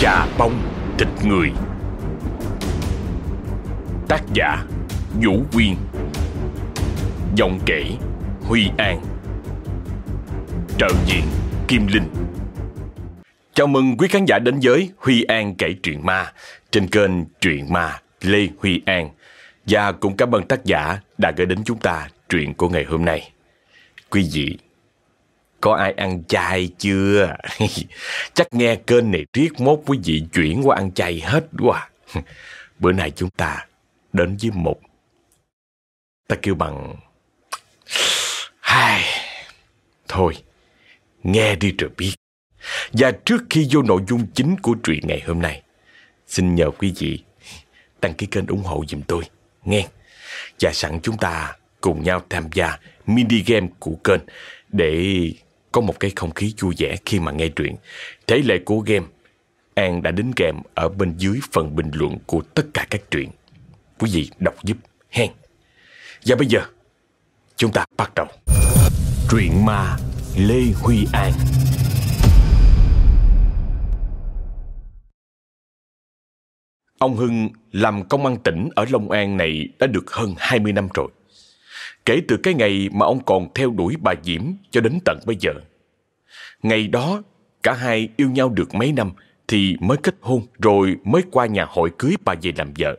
Trà bông thịt người. Tác giả Vũ Quyên. Giọng kể Huy An. Trợ diện Kim Linh. Chào mừng quý khán giả đến với Huy An kể truyện ma trên kênh Truyện Ma Lê Huy An. Và cũng cảm ơn tác giả đã gửi đến chúng ta truyện của ngày hôm nay. Quý vị, có ai ăn chay chưa? Chắc nghe kênh này riết mốt quý vị chuyển qua ăn chay hết quá. À. Bữa nay chúng ta đến với một, ta kêu bằng, hai, thôi, nghe đi rồi biết và trước khi vô nội dung chính của truyện ngày hôm nay, xin nhờ quý vị đăng ký kênh ủng hộ giùm tôi, nghe và sẵn chúng ta cùng nhau tham gia mini game của kênh để có một cái không khí vui vẻ khi mà nghe truyện thế lệ của game An đã đính kèm ở bên dưới phần bình luận của tất cả các truyện quý vị đọc giúp hen. Và bây giờ, chúng ta bắt đầu. Truyện ma Lê Huy An Ông Hưng làm công an tỉnh ở Long An này đã được hơn 20 năm rồi. Kể từ cái ngày mà ông còn theo đuổi bà Diễm cho đến tận bây giờ. Ngày đó, cả hai yêu nhau được mấy năm thì mới kết hôn rồi mới qua nhà hội cưới bà về làm vợ.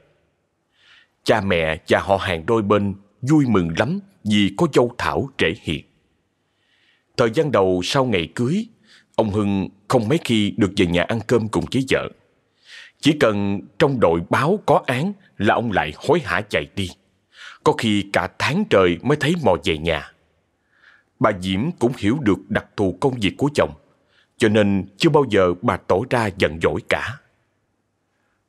Cha mẹ và họ hàng đôi bên vui mừng lắm vì có dâu Thảo trễ hiện. Thời gian đầu sau ngày cưới, ông Hưng không mấy khi được về nhà ăn cơm cùng với vợ. Chỉ cần trong đội báo có án là ông lại hối hả chạy đi. Có khi cả tháng trời mới thấy mò về nhà. Bà Diễm cũng hiểu được đặc thù công việc của chồng, cho nên chưa bao giờ bà tỏ ra giận dỗi cả.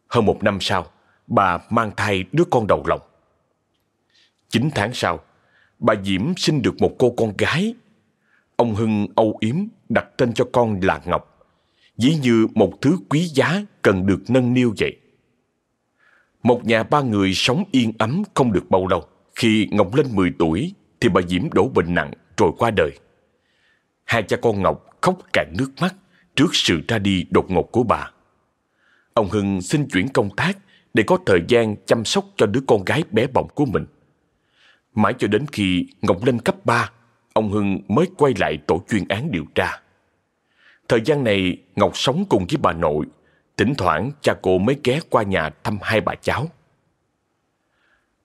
Hơn một năm sau, bà mang thai đứa con đầu lòng. Chín tháng sau, bà Diễm sinh được một cô con gái. Ông Hưng âu yếm đặt tên cho con là Ngọc, dĩ như một thứ quý giá cần được nâng niu vậy. Một nhà ba người sống yên ấm không được bao lâu. Khi Ngọc lên 10 tuổi thì bà Diễm đổ bệnh nặng rồi qua đời. Hai cha con Ngọc khóc cạn nước mắt trước sự ra đi đột ngột của bà. Ông Hưng xin chuyển công tác để có thời gian chăm sóc cho đứa con gái bé bỏng của mình. Mãi cho đến khi Ngọc lên cấp 3, ông Hưng mới quay lại tổ chuyên án điều tra. Thời gian này, Ngọc sống cùng với bà nội, thỉnh thoảng cha cô mới ghé qua nhà thăm hai bà cháu.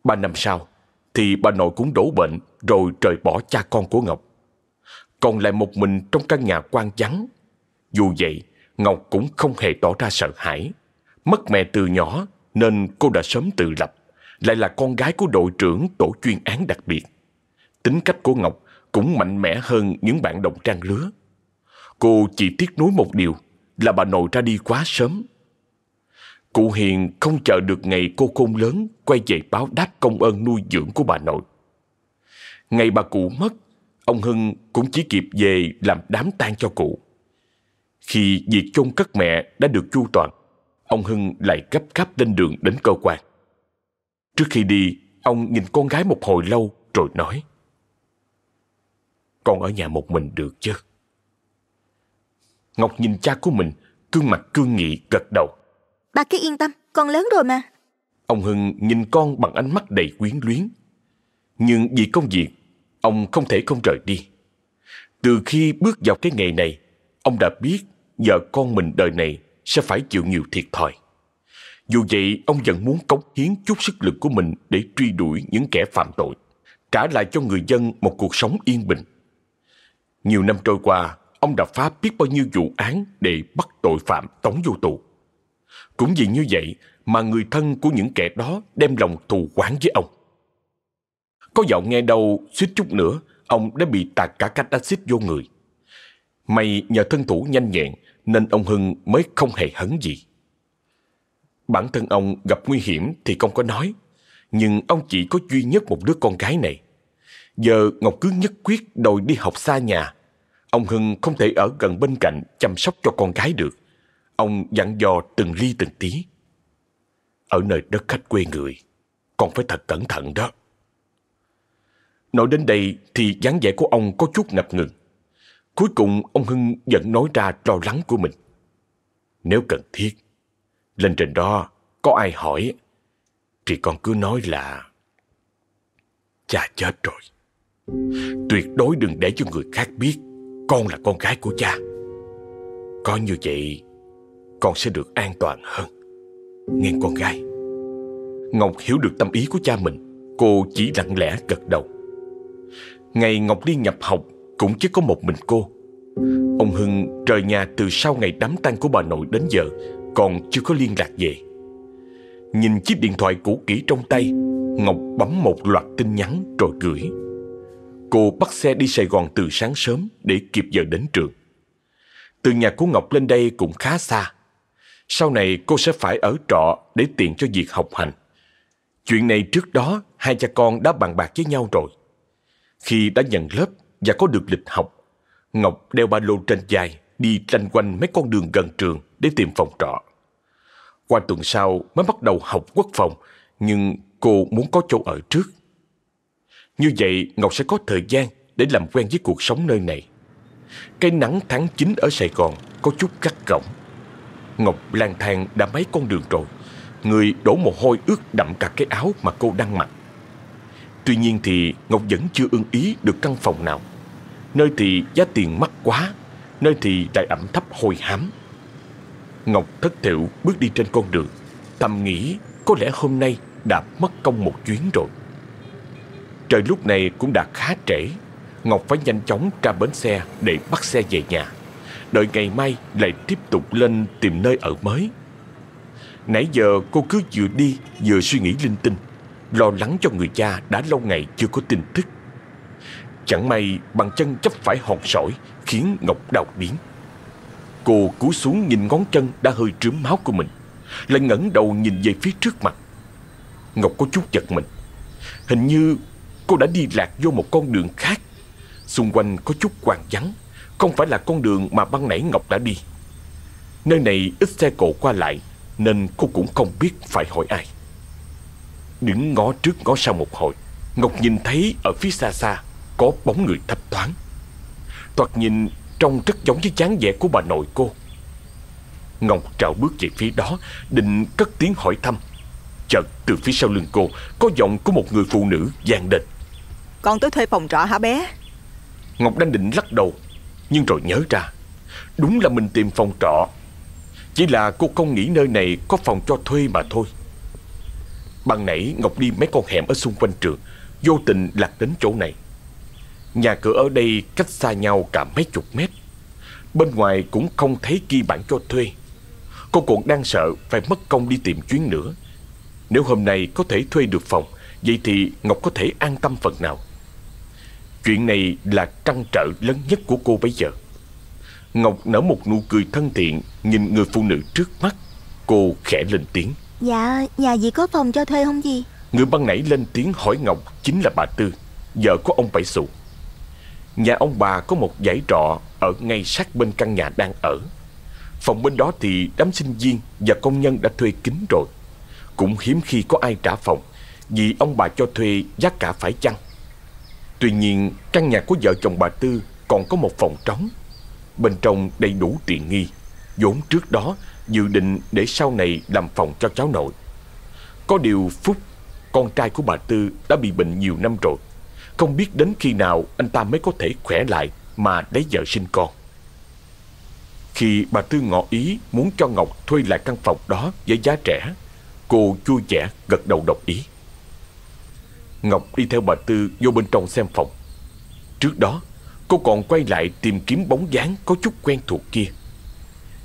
Ba năm sau, thì bà nội cũng đổ bệnh rồi trời bỏ cha con của Ngọc. Còn lại một mình trong căn nhà quan vắng. Dù vậy, Ngọc cũng không hề tỏ ra sợ hãi. Mất mẹ từ nhỏ nên cô đã sớm tự lập, lại là con gái của đội trưởng tổ chuyên án đặc biệt. Tính cách của Ngọc cũng mạnh mẽ hơn những bạn đồng trang lứa. Cô chỉ tiếc nuối một điều là bà nội ra đi quá sớm. Cụ Hiền không chờ được ngày cô khôn lớn quay về báo đáp công ơn nuôi dưỡng của bà nội. Ngày bà cụ mất, ông Hưng cũng chỉ kịp về làm đám tang cho cụ. Khi việc chôn cất mẹ đã được chu toàn, ông Hưng lại gấp gáp lên đường đến cơ quan. Trước khi đi, ông nhìn con gái một hồi lâu rồi nói Con ở nhà một mình được chứ? Ngọc nhìn cha của mình, gương mặt cương nghị gật đầu. Bà cứ yên tâm, con lớn rồi mà. Ông Hưng nhìn con bằng ánh mắt đầy quyến luyến. Nhưng vì công việc, ông không thể không rời đi. Từ khi bước vào cái nghề này, ông đã biết vợ con mình đời này sẽ phải chịu nhiều thiệt thòi. Dù vậy, ông vẫn muốn cống hiến chút sức lực của mình để truy đuổi những kẻ phạm tội, trả lại cho người dân một cuộc sống yên bình. Nhiều năm trôi qua, ông đã phá biết bao nhiêu vụ án để bắt tội phạm tống vô tù. Cũng vì như vậy mà người thân của những kẻ đó đem lòng thù quán với ông. Có dạo nghe đâu suýt chút nữa, ông đã bị tạt cả cách axit vô người. May nhờ thân thủ nhanh nhẹn nên ông Hưng mới không hề hấn gì. Bản thân ông gặp nguy hiểm thì không có nói, nhưng ông chỉ có duy nhất một đứa con gái này. Giờ Ngọc cứ nhất quyết đòi đi học xa nhà. Ông Hưng không thể ở gần bên cạnh chăm sóc cho con gái được. Ông dặn dò từng ly từng tí. Ở nơi đất khách quê người, còn phải thật cẩn thận đó. Nói đến đây thì dáng vẻ của ông có chút ngập ngừng. Cuối cùng ông Hưng vẫn nói ra lo lắng của mình. Nếu cần thiết, lên trên đó có ai hỏi, thì con cứ nói là cha chết rồi. Tuyệt đối đừng để cho người khác biết con là con gái của cha. Có như vậy, con sẽ được an toàn hơn. Nghe con gái. Ngọc hiểu được tâm ý của cha mình, cô chỉ lặng lẽ gật đầu. Ngày Ngọc đi nhập học cũng chỉ có một mình cô. Ông Hưng rời nhà từ sau ngày đám tang của bà nội đến giờ còn chưa có liên lạc về. Nhìn chiếc điện thoại cũ kỹ trong tay, Ngọc bấm một loạt tin nhắn rồi gửi. Cô bắt xe đi Sài Gòn từ sáng sớm để kịp giờ đến trường. Từ nhà của Ngọc lên đây cũng khá xa. Sau này cô sẽ phải ở trọ để tiện cho việc học hành. Chuyện này trước đó hai cha con đã bàn bạc với nhau rồi. Khi đã nhận lớp và có được lịch học, Ngọc đeo ba lô trên vai đi lanh quanh mấy con đường gần trường để tìm phòng trọ. Qua tuần sau mới bắt đầu học quốc phòng, nhưng cô muốn có chỗ ở trước. Như vậy Ngọc sẽ có thời gian để làm quen với cuộc sống nơi này. Cái nắng tháng 9 ở Sài Gòn có chút gắt gỏng. Ngọc lang thang đã mấy con đường rồi, người đổ mồ hôi ướt đậm cả cái áo mà cô đang mặc. Tuy nhiên thì Ngọc vẫn chưa ưng ý được căn phòng nào. Nơi thì giá tiền mắc quá, nơi thì lại ẩm thấp hôi hám. Ngọc thất thiểu bước đi trên con đường, thầm nghĩ có lẽ hôm nay đã mất công một chuyến rồi. Trời lúc này cũng đã khá trễ, Ngọc phải nhanh chóng ra bến xe để bắt xe về nhà. Đợi ngày mai lại tiếp tục lên tìm nơi ở mới. Nãy giờ cô cứ vừa đi vừa suy nghĩ linh tinh, lo lắng cho người cha đã lâu ngày chưa có tin tức. Chẳng may bằng chân chấp phải hòn sỏi khiến Ngọc đau điến Cô cú xuống nhìn ngón chân đã hơi trướm máu của mình, lại ngẩng đầu nhìn về phía trước mặt. Ngọc có chút giật mình. Hình như cô đã đi lạc vô một con đường khác. Xung quanh có chút quàng vắng, không phải là con đường mà ban nãy Ngọc đã đi. Nơi này ít xe cộ qua lại, nên cô cũng không biết phải hỏi ai. Đứng ngó trước ngó sau một hồi, Ngọc nhìn thấy ở phía xa xa có bóng người thấp thoáng. Thoạt nhìn trông rất giống với dáng vẻ của bà nội cô. Ngọc trào bước về phía đó, định cất tiếng hỏi thăm. Chợt từ phía sau lưng cô có giọng của một người phụ nữ vang lên. Con tới thuê phòng trọ hả bé? Ngọc đang định lắc đầu, nhưng rồi nhớ ra, đúng là mình tìm phòng trọ. Chỉ là cô không nghĩ nơi này có phòng cho thuê mà thôi. Ban nãy Ngọc đi mấy con hẻm ở xung quanh trường, vô tình lạc đến chỗ này. Nhà cửa ở đây cách xa nhau cả mấy chục mét. Bên ngoài cũng không thấy ghi bản cho thuê. Cô còn đang sợ phải mất công đi tìm chuyến nữa. Nếu hôm nay có thể thuê được phòng, vậy thì Ngọc có thể an tâm phần nào. Chuyện này là trăn trở lớn nhất của cô bây giờ. Ngọc nở một nụ cười thân thiện nhìn người phụ nữ trước mắt. Cô khẽ lên tiếng. Dạ, nhà dì có phòng cho thuê không gì? Người ban nãy lên tiếng hỏi Ngọc chính là bà Tư, vợ của ông Bảy Sụ. Nhà ông bà có một dãy trọ ở ngay sát bên căn nhà đang ở. Phòng bên đó thì đám sinh viên và công nhân đã thuê kín rồi. Cũng hiếm khi có ai trả phòng vì ông bà cho thuê giá cả phải chăng. Tuy nhiên, căn nhà của vợ chồng bà Tư còn có một phòng trống. Bên trong đầy đủ tiện nghi, vốn trước đó dự định để sau này làm phòng cho cháu nội. Có điều Phúc, con trai của bà Tư đã bị bệnh nhiều năm rồi. Không biết đến khi nào anh ta mới có thể khỏe lại mà lấy vợ sinh con. Khi bà Tư ngỏ ý muốn cho Ngọc thuê lại căn phòng đó với giá rẻ, cô vui vẻ gật đầu đồng ý. Ngọc đi theo bà Tư vô bên trong xem phòng. Trước đó, cô còn quay lại tìm kiếm bóng dáng có chút quen thuộc kia.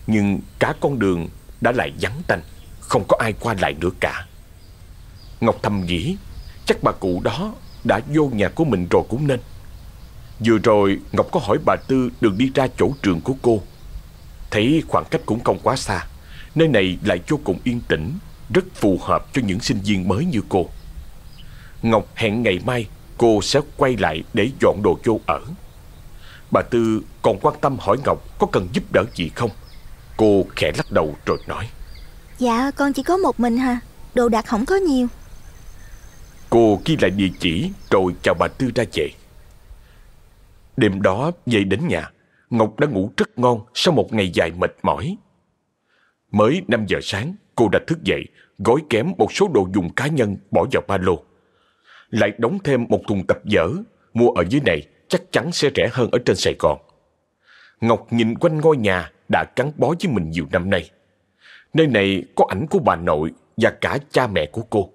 Nhưng cả con đường đã lại vắng tanh, không có ai qua lại nữa cả. Ngọc thầm nghĩ, chắc bà cụ đó đã vô nhà của mình rồi cũng nên. Vừa rồi Ngọc có hỏi bà Tư đường đi ra chỗ trường của cô. Thấy khoảng cách cũng không quá xa, nơi này lại vô cùng yên tĩnh, rất phù hợp cho những sinh viên mới như cô. Ngọc hẹn ngày mai cô sẽ quay lại để dọn đồ vô ở. Bà Tư còn quan tâm hỏi Ngọc có cần giúp đỡ gì không. Cô khẽ lắc đầu rồi nói. Dạ con chỉ có một mình hà Đồ đạc không có nhiều Cô ghi lại địa chỉ rồi chào bà Tư ra về. Đêm đó về đến nhà, Ngọc đã ngủ rất ngon sau một ngày dài mệt mỏi. Mới 5 giờ sáng, cô đã thức dậy, gói kém một số đồ dùng cá nhân bỏ vào ba lô. Lại đóng thêm một thùng tập dở, mua ở dưới này chắc chắn sẽ rẻ hơn ở trên Sài Gòn. Ngọc nhìn quanh ngôi nhà đã gắn bó với mình nhiều năm nay. Nơi này có ảnh của bà nội và cả cha mẹ của cô.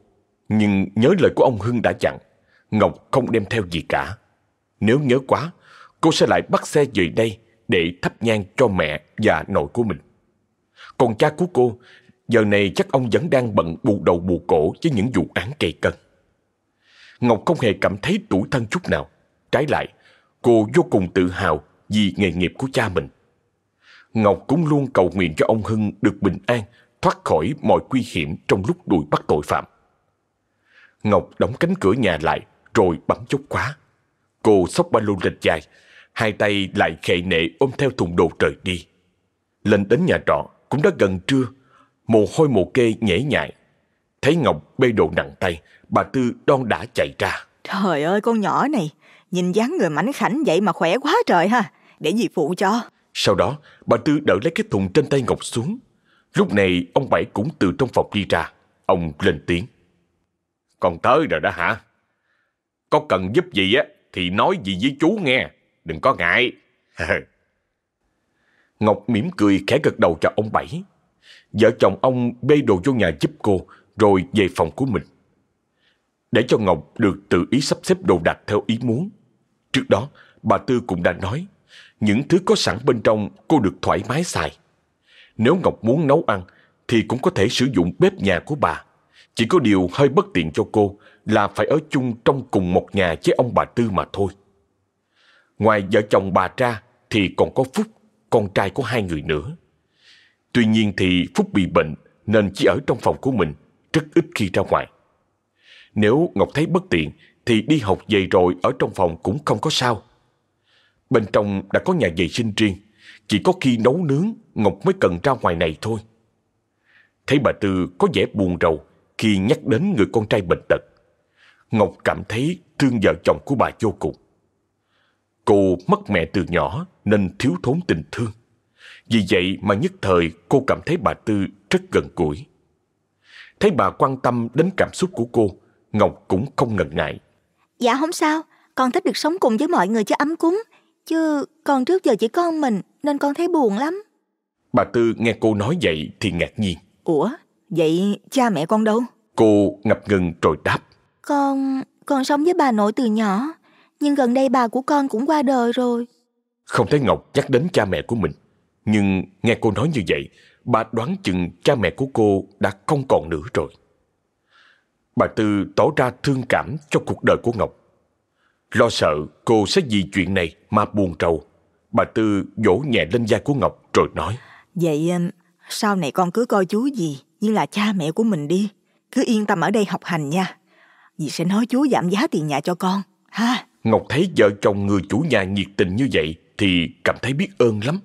Nhưng nhớ lời của ông Hưng đã dặn, Ngọc không đem theo gì cả. Nếu nhớ quá, cô sẽ lại bắt xe về đây để thắp nhang cho mẹ và nội của mình. Còn cha của cô, giờ này chắc ông vẫn đang bận bù đầu bù cổ với những vụ án cây cân. Ngọc không hề cảm thấy tủi thân chút nào. Trái lại, cô vô cùng tự hào vì nghề nghiệp của cha mình. Ngọc cũng luôn cầu nguyện cho ông Hưng được bình an, thoát khỏi mọi nguy hiểm trong lúc đuổi bắt tội phạm. Ngọc đóng cánh cửa nhà lại rồi bấm chốt khóa. Cô xốc ba lô lên dài, hai tay lại khệ nệ ôm theo thùng đồ trời đi. Lên đến nhà trọ cũng đã gần trưa, mồ hôi mồ kê nhễ nhại. Thấy Ngọc bê đồ nặng tay, bà Tư đon đã chạy ra. Trời ơi con nhỏ này, nhìn dáng người mảnh khảnh vậy mà khỏe quá trời ha, để dì phụ cho. Sau đó, bà Tư đỡ lấy cái thùng trên tay Ngọc xuống. Lúc này, ông Bảy cũng từ trong phòng đi ra. Ông lên tiếng. Con tới rồi đó hả? Có cần giúp gì á, thì nói gì với chú nghe. Đừng có ngại. Ngọc mỉm cười khẽ gật đầu cho ông Bảy. Vợ chồng ông bê đồ vô nhà giúp cô, rồi về phòng của mình. Để cho Ngọc được tự ý sắp xếp đồ đạc theo ý muốn. Trước đó, bà Tư cũng đã nói, những thứ có sẵn bên trong cô được thoải mái xài. Nếu Ngọc muốn nấu ăn, thì cũng có thể sử dụng bếp nhà của bà. Chỉ có điều hơi bất tiện cho cô là phải ở chung trong cùng một nhà với ông bà Tư mà thôi. Ngoài vợ chồng bà ra thì còn có Phúc, con trai của hai người nữa. Tuy nhiên thì Phúc bị bệnh nên chỉ ở trong phòng của mình, rất ít khi ra ngoài. Nếu Ngọc thấy bất tiện thì đi học về rồi ở trong phòng cũng không có sao. Bên trong đã có nhà vệ sinh riêng, chỉ có khi nấu nướng Ngọc mới cần ra ngoài này thôi. Thấy bà Tư có vẻ buồn rầu khi nhắc đến người con trai bệnh tật. Ngọc cảm thấy thương vợ chồng của bà vô cùng. Cô mất mẹ từ nhỏ nên thiếu thốn tình thương. Vì vậy mà nhất thời cô cảm thấy bà Tư rất gần gũi. Thấy bà quan tâm đến cảm xúc của cô, Ngọc cũng không ngần ngại. Dạ không sao, con thích được sống cùng với mọi người cho ấm cúng. Chứ còn trước giờ chỉ có mình nên con thấy buồn lắm. Bà Tư nghe cô nói vậy thì ngạc nhiên. Ủa, vậy cha mẹ con đâu? Cô ngập ngừng rồi đáp. Con, con sống với bà nội từ nhỏ. Nhưng gần đây bà của con cũng qua đời rồi. Không thấy Ngọc nhắc đến cha mẹ của mình. Nhưng nghe cô nói như vậy, bà đoán chừng cha mẹ của cô đã không còn nữa rồi. Bà Tư tỏ ra thương cảm cho cuộc đời của Ngọc. Lo sợ cô sẽ vì chuyện này mà buồn trầu. Bà Tư vỗ nhẹ lên vai của Ngọc rồi nói. Vậy um, sau này con cứ coi chú gì như là cha mẹ của mình đi. Cứ yên tâm ở đây học hành nha. Dì sẽ nói chú giảm giá tiền nhà cho con. Ha? Ngọc thấy vợ chồng người chủ nhà nhiệt tình như vậy thì cảm thấy biết ơn lắm.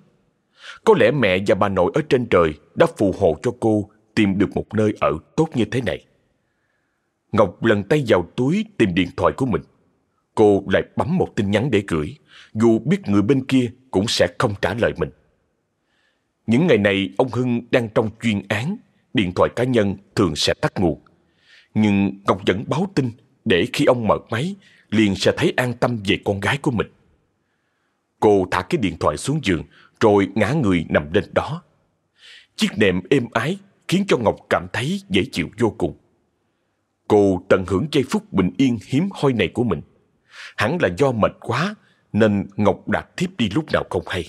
Có lẽ mẹ và bà nội ở trên trời đã phù hộ cho cô tìm được một nơi ở tốt như thế này. Ngọc lần tay vào túi tìm điện thoại của mình. Cô lại bấm một tin nhắn để gửi, dù biết người bên kia cũng sẽ không trả lời mình. Những ngày này ông Hưng đang trong chuyên án, điện thoại cá nhân thường sẽ tắt nguồn. Nhưng Ngọc vẫn báo tin để khi ông mở máy, liền sẽ thấy an tâm về con gái của mình. Cô thả cái điện thoại xuống giường rồi ngã người nằm lên đó. Chiếc nệm êm ái khiến cho Ngọc cảm thấy dễ chịu vô cùng. Cô tận hưởng giây phút bình yên hiếm hoi này của mình. Hẳn là do mệt quá nên Ngọc đạt thiếp đi lúc nào không hay.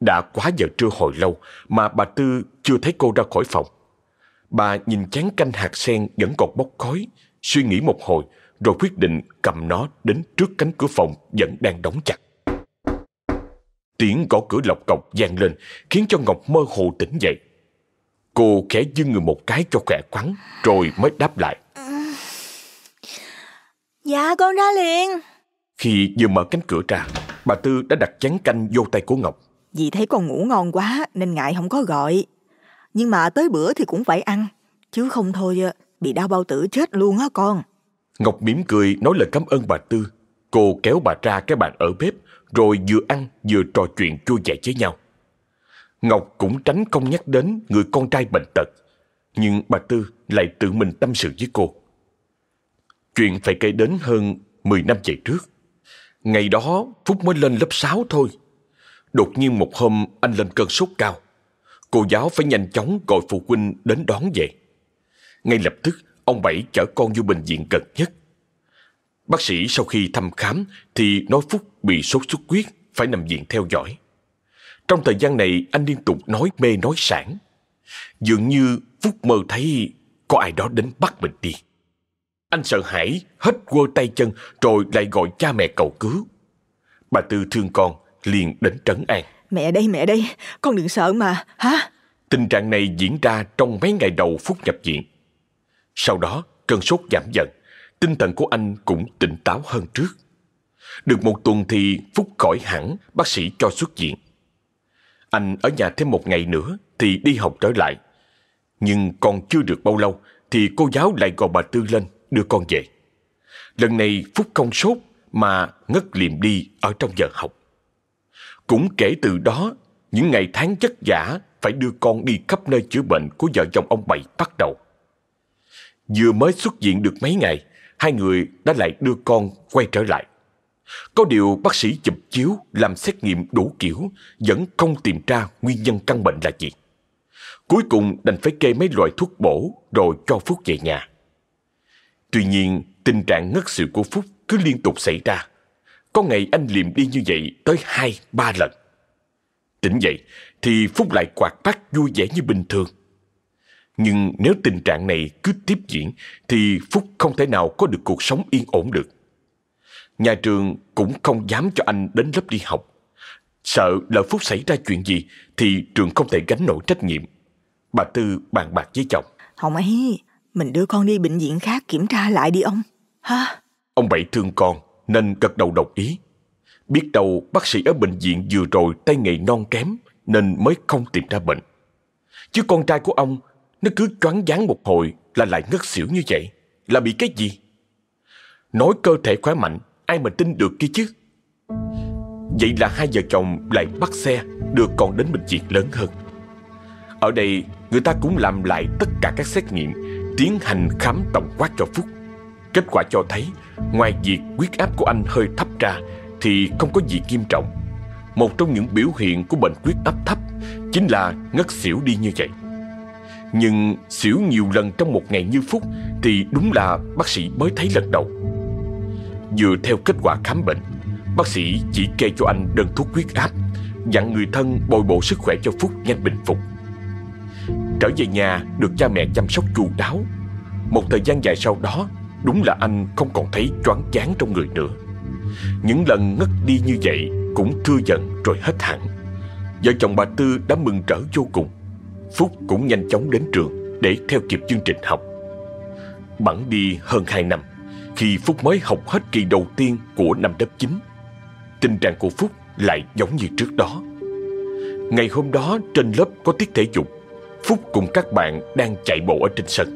Đã quá giờ trưa hồi lâu mà bà Tư chưa thấy cô ra khỏi phòng. Bà nhìn chén canh hạt sen vẫn còn bốc khói, suy nghĩ một hồi rồi quyết định cầm nó đến trước cánh cửa phòng vẫn đang đóng chặt. Tiếng gõ cửa lọc cọc vang lên khiến cho Ngọc mơ hồ tỉnh dậy. Cô khẽ dưng người một cái cho khỏe khoắn rồi mới đáp lại. Dạ con ra liền. Khi vừa mở cánh cửa ra, bà Tư đã đặt chén canh vô tay của Ngọc. Dì thấy con ngủ ngon quá nên ngại không có gọi. Nhưng mà tới bữa thì cũng phải ăn. Chứ không thôi bị đau bao tử chết luôn á con. Ngọc mỉm cười nói lời cảm ơn bà Tư. Cô kéo bà ra cái bàn ở bếp rồi vừa ăn vừa trò chuyện chua dại với nhau. Ngọc cũng tránh không nhắc đến người con trai bệnh tật. Nhưng bà Tư lại tự mình tâm sự với cô. Chuyện phải kể đến hơn 10 năm về trước. Ngày đó Phúc mới lên lớp 6 thôi. Đột nhiên một hôm anh lên cơn sốt cao. Cô giáo phải nhanh chóng gọi phụ huynh đến đón về. Ngay lập tức, ông Bảy chở con vô bệnh viện gần nhất. Bác sĩ sau khi thăm khám thì nói Phúc bị sốt xuất huyết, phải nằm viện theo dõi. Trong thời gian này anh liên tục nói mê nói sản. Dường như Phúc mơ thấy có ai đó đến bắt mình đi. Anh sợ hãi, hết quơ tay chân rồi lại gọi cha mẹ cầu cứu. Bà Tư thương con, liền đến trấn an. Mẹ đây, mẹ đây, con đừng sợ mà, hả? Tình trạng này diễn ra trong mấy ngày đầu Phúc nhập viện. Sau đó, cơn sốt giảm dần, tinh thần của anh cũng tỉnh táo hơn trước. Được một tuần thì Phúc khỏi hẳn, bác sĩ cho xuất viện. Anh ở nhà thêm một ngày nữa thì đi học trở lại. Nhưng còn chưa được bao lâu thì cô giáo lại gọi bà Tư lên đưa con về. Lần này Phúc không sốt mà ngất liềm đi ở trong giờ học. Cũng kể từ đó, những ngày tháng chất giả phải đưa con đi khắp nơi chữa bệnh của vợ chồng ông Bảy bắt đầu. Vừa mới xuất viện được mấy ngày, hai người đã lại đưa con quay trở lại. Có điều bác sĩ chụp chiếu làm xét nghiệm đủ kiểu vẫn không tìm ra nguyên nhân căn bệnh là gì. Cuối cùng đành phải kê mấy loại thuốc bổ rồi cho Phúc về nhà. Tuy nhiên, tình trạng ngất xỉu của Phúc cứ liên tục xảy ra. Có ngày anh liềm đi như vậy tới hai, ba lần. Tỉnh dậy thì Phúc lại quạt bắt vui vẻ như bình thường. Nhưng nếu tình trạng này cứ tiếp diễn thì Phúc không thể nào có được cuộc sống yên ổn được. Nhà trường cũng không dám cho anh đến lớp đi học. Sợ lỡ Phúc xảy ra chuyện gì thì trường không thể gánh nổi trách nhiệm. Bà Tư bàn bạc với chồng. Không ấy, mình đưa con đi bệnh viện khác kiểm tra lại đi ông. Ha? Ông Bảy thương con nên gật đầu đồng ý. Biết đâu bác sĩ ở bệnh viện vừa rồi tay nghề non kém nên mới không tìm ra bệnh. Chứ con trai của ông nó cứ choáng váng một hồi là lại ngất xỉu như vậy. Là bị cái gì? Nói cơ thể khỏe mạnh ai mà tin được kia chứ? Vậy là hai vợ chồng lại bắt xe được còn đến bệnh viện lớn hơn. Ở đây, người ta cũng làm lại tất cả các xét nghiệm, tiến hành khám tổng quát cho Phúc. Kết quả cho thấy, ngoài việc huyết áp của anh hơi thấp ra, thì không có gì nghiêm trọng. Một trong những biểu hiện của bệnh huyết áp thấp chính là ngất xỉu đi như vậy. Nhưng xỉu nhiều lần trong một ngày như Phúc thì đúng là bác sĩ mới thấy lần đầu. Dựa theo kết quả khám bệnh, bác sĩ chỉ kê cho anh đơn thuốc huyết áp, dặn người thân bồi bổ sức khỏe cho Phúc nhanh bình phục. Trở về nhà được cha mẹ chăm sóc chu đáo. Một thời gian dài sau đó, đúng là anh không còn thấy choáng chán trong người nữa. Những lần ngất đi như vậy cũng thưa dần rồi hết hẳn. Vợ chồng bà Tư đã mừng rỡ vô cùng. Phúc cũng nhanh chóng đến trường để theo kịp chương trình học. Bẵng đi hơn 2 năm, khi Phúc mới học hết kỳ đầu tiên của năm lớp 9. Tình trạng của Phúc lại giống như trước đó. Ngày hôm đó trên lớp có tiết thể dục, Phúc cùng các bạn đang chạy bộ ở trên sân.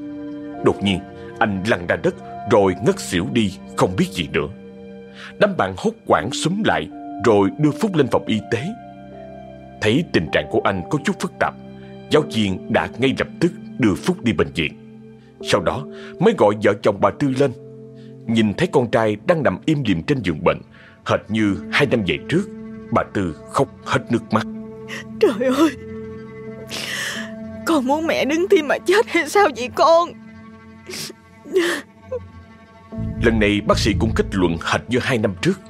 Đột nhiên, anh lăn ra đất rồi ngất xỉu đi, không biết gì nữa. Đám bạn hốt quảng súng lại rồi đưa Phúc lên phòng y tế. Thấy tình trạng của anh có chút phức tạp, giáo viên đã ngay lập tức đưa Phúc đi bệnh viện. Sau đó mới gọi vợ chồng bà Tư lên. Nhìn thấy con trai đang nằm im lìm trên giường bệnh, hệt như hai năm về trước, bà Tư khóc hết nước mắt. Trời ơi, con muốn mẹ đứng tim mà chết hay sao vậy con? Lần này bác sĩ cũng kết luận hệt như hai năm trước.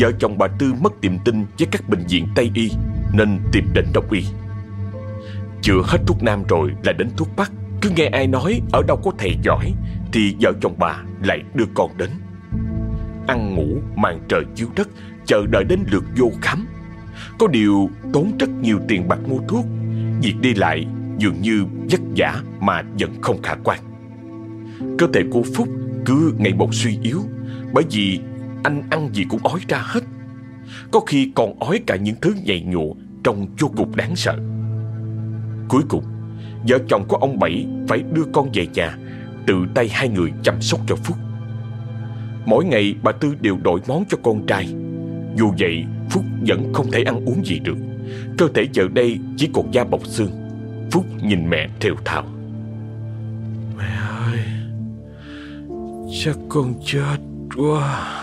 Vợ chồng bà Tư mất niềm tin với các bệnh viện Tây Y nên tìm đến Đông Y. Chữa hết thuốc nam rồi lại đến thuốc bắc. Cứ nghe ai nói ở đâu có thầy giỏi thì vợ chồng bà lại đưa con đến. Ăn ngủ màn trời chiếu đất chờ đợi đến lượt vô khám. Có điều tốn rất nhiều tiền bạc mua thuốc. Việc đi lại dường như vất vả mà vẫn không khả quan. Cơ thể của Phúc cứ ngày một suy yếu bởi vì anh ăn gì cũng ói ra hết. Có khi còn ói cả những thứ nhầy nhụa trông vô cùng đáng sợ. Cuối cùng, vợ chồng của ông Bảy phải đưa con về nhà, tự tay hai người chăm sóc cho Phúc. Mỗi ngày bà Tư đều đổi món cho con trai. Dù vậy, Phúc vẫn không thể ăn uống gì được, Cơ thể giờ đây chỉ còn da bọc xương. Phúc nhìn mẹ thều thào. Mẹ ơi Chắc con chết quá.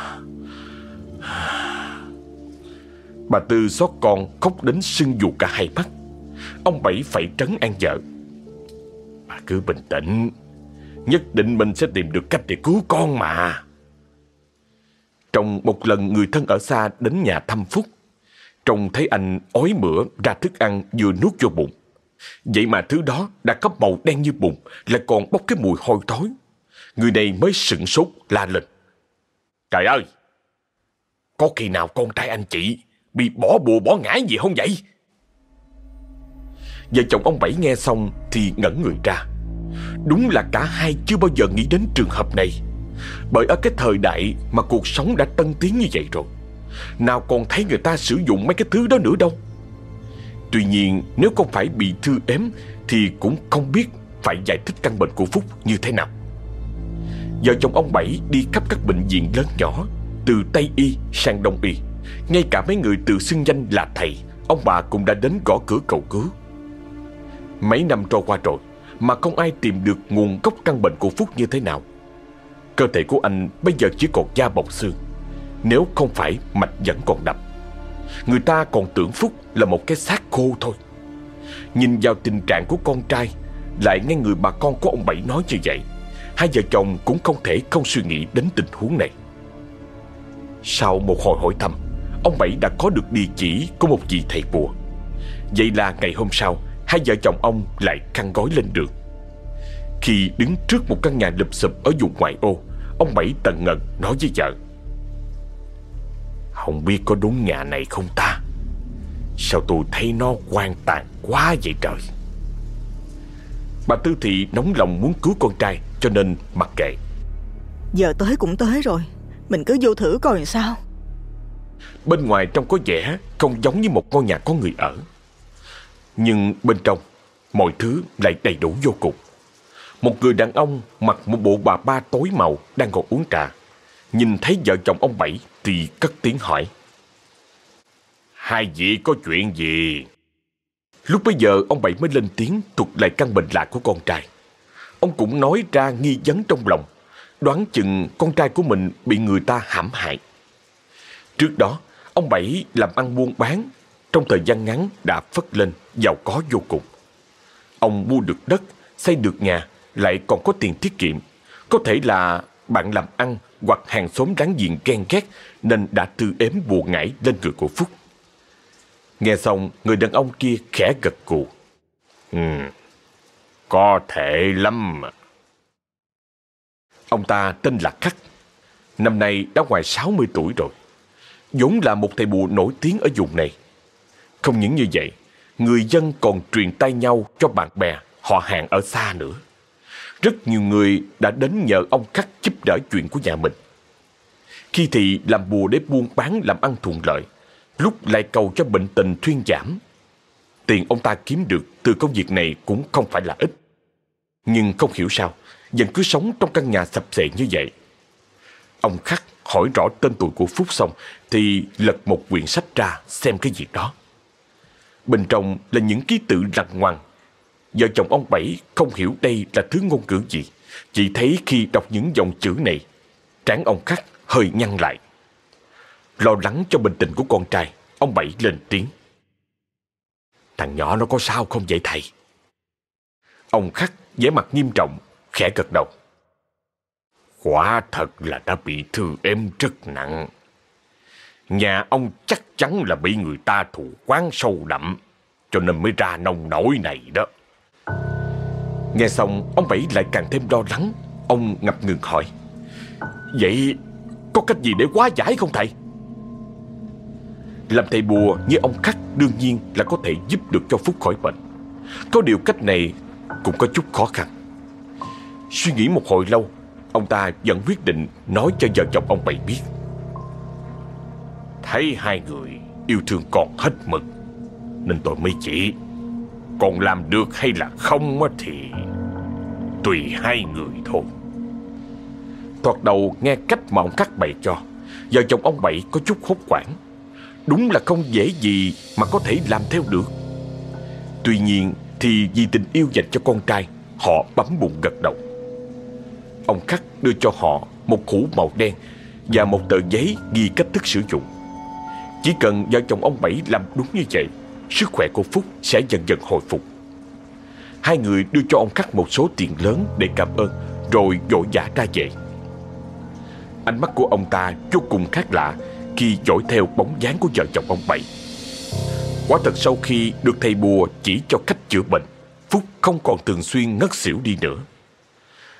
Bà Tư xót con khóc đến sưng dù cả hai mắt. Ông Bảy phải trấn an vợ cứ bình tĩnh. Nhất định mình sẽ tìm được cách để cứu con mà. Trong một lần người thân ở xa đến nhà thăm Phúc, Trông thấy anh ói mửa ra thức ăn vừa nuốt vô bụng. Vậy mà thứ đó đã có màu đen như bùn, Lại còn bốc cái mùi hôi thối. Người này mới sửng sốt, la lên. Trời ơi! Có khi nào con trai anh chị Bị bỏ bùa bỏ ngã gì không vậy? Vợ chồng ông Bảy nghe xong Thì ngẩn người ra. Đúng là cả hai chưa bao giờ nghĩ đến trường hợp này. Bởi ở cái thời đại Mà cuộc sống đã tân tiến như vậy rồi, Nào còn thấy người ta sử dụng mấy cái thứ đó nữa đâu. Tuy nhiên, nếu không phải bị thư ếm, Thì cũng không biết phải giải thích căn bệnh của Phúc như thế nào. Vợ chồng ông Bảy đi khắp các bệnh viện lớn nhỏ, Từ Tây Y sang Đông Y. Ngay cả mấy người tự xưng danh là thầy, Ông bà cũng đã đến gõ cửa cầu cứu. Mấy năm trôi qua rồi mà không ai tìm được nguồn gốc căn bệnh của Phúc như thế nào. Cơ thể của anh bây giờ chỉ còn da bọc xương, Nếu không phải mạch vẫn còn đập. Người ta còn tưởng Phúc là một cái xác khô thôi. Nhìn vào tình trạng của con trai, Lại nghe người bà con của ông Bảy nói như vậy, Hai vợ chồng cũng không thể không suy nghĩ đến tình huống này. Sau một hồi hỏi thăm, Ông Bảy đã có được địa chỉ của một vị thầy bùa. Vậy là ngày hôm sau Hai vợ chồng ông lại khăn gói lên đường. Khi đứng trước một căn nhà lụp xụp ở vùng ngoại ô Ông Bảy tần ngần nói với vợ Không biết có đúng nhà này không ta? Sao tôi thấy nó quan tàn quá vậy trời? Bà Tư Thị nóng lòng muốn cứu con trai Cho nên mặc kệ. Giờ tới cũng tới rồi Mình cứ vô thử coi sao. Bên ngoài trông có vẻ Không giống như một ngôi nhà có người ở nhưng bên trong Mọi thứ lại đầy đủ vô cùng Một người đàn ông mặc một bộ bà ba tối màu Đang ngồi uống trà Nhìn thấy vợ chồng ông Bảy Thì cất tiếng hỏi Hai vị có chuyện gì Lúc bấy giờ ông Bảy mới lên tiếng thuật lại căn bệnh lạ của con trai. Ông cũng nói ra nghi vấn trong lòng, đoán chừng con trai của mình bị người ta hãm hại. Trước đó, ông Bảy làm ăn buôn bán, trong thời gian ngắn đã phất lên, giàu có vô cùng. Ông mua được đất, xây được nhà, lại còn có tiền tiết kiệm. Có thể là bạn làm ăn hoặc hàng xóm láng giềng ghen ghét nên đã tư ếm bùa ngải lên người của Phúc. Nghe xong, người đàn ông kia khẽ gật cù. Ừ, có thể lắm. Ông ta tên là Khắc. Năm nay đã ngoài 60 tuổi rồi. vốn là một thầy bùa nổi tiếng ở vùng này. Không những như vậy, người dân còn truyền tay nhau cho bạn bè, họ hàng ở xa nữa. Rất nhiều người đã đến nhờ ông Khắc giúp đỡ chuyện của nhà mình. Khi thì làm bùa để buôn bán làm ăn thuận lợi, lúc lại cầu cho bệnh tình thuyên giảm. Tiền ông ta kiếm được từ công việc này cũng không phải là ít. Nhưng không hiểu sao, vẫn cứ sống trong căn nhà sập xệ như vậy. Ông Khắc hỏi rõ tên tuổi của Phúc xong thì lật một quyển sách ra xem cái việc đó. Bên trong là những ký tự lằn ngoằn. Vợ chồng ông Bảy không hiểu đây là thứ ngôn ngữ gì. Chỉ thấy khi đọc những dòng chữ này, trán ông Khắc hơi nhăn lại. Lo lắng cho bình tĩnh của con trai Ông Bảy lên tiếng Thằng nhỏ nó có sao không vậy thầy Ông Khắc vẻ mặt nghiêm trọng Khẽ gật đầu Quả thật là đã bị thư êm rất nặng Nhà ông chắc chắn là bị người ta thù quán sâu đậm Cho nên mới ra nông nổi này đó Nghe xong ông Bảy lại càng thêm lo lắng Ông ngập ngừng hỏi Vậy có cách gì để quá giải không thầy làm thầy bùa như ông Khắc đương nhiên là có thể giúp được cho Phúc khỏi bệnh. Có điều cách này cũng có chút khó khăn. Suy nghĩ một hồi lâu, ông ta vẫn quyết định nói cho vợ chồng ông Bảy biết. Thấy hai người yêu thương con hết mực, nên tôi mới chỉ. Còn làm được hay là không thì tùy hai người thôi. Thoạt đầu nghe cách mà ông Khắc bày cho, vợ chồng ông Bảy có chút hốt quản đúng là không dễ gì mà có thể làm theo được. Tuy nhiên thì vì tình yêu dành cho con trai, họ bấm bụng gật đầu. Ông Khắc đưa cho họ một hũ màu đen và một tờ giấy ghi cách thức sử dụng. Chỉ cần vợ chồng ông Bảy làm đúng như vậy, sức khỏe của Phúc sẽ dần dần hồi phục. Hai người đưa cho ông Khắc một số tiền lớn để cảm ơn, rồi vội vã ra về. Ánh mắt của ông ta vô cùng khác lạ khi dõi theo bóng dáng của vợ chồng ông Bảy. Quả thật sau khi được thầy bùa chỉ cho cách chữa bệnh, Phúc không còn thường xuyên ngất xỉu đi nữa.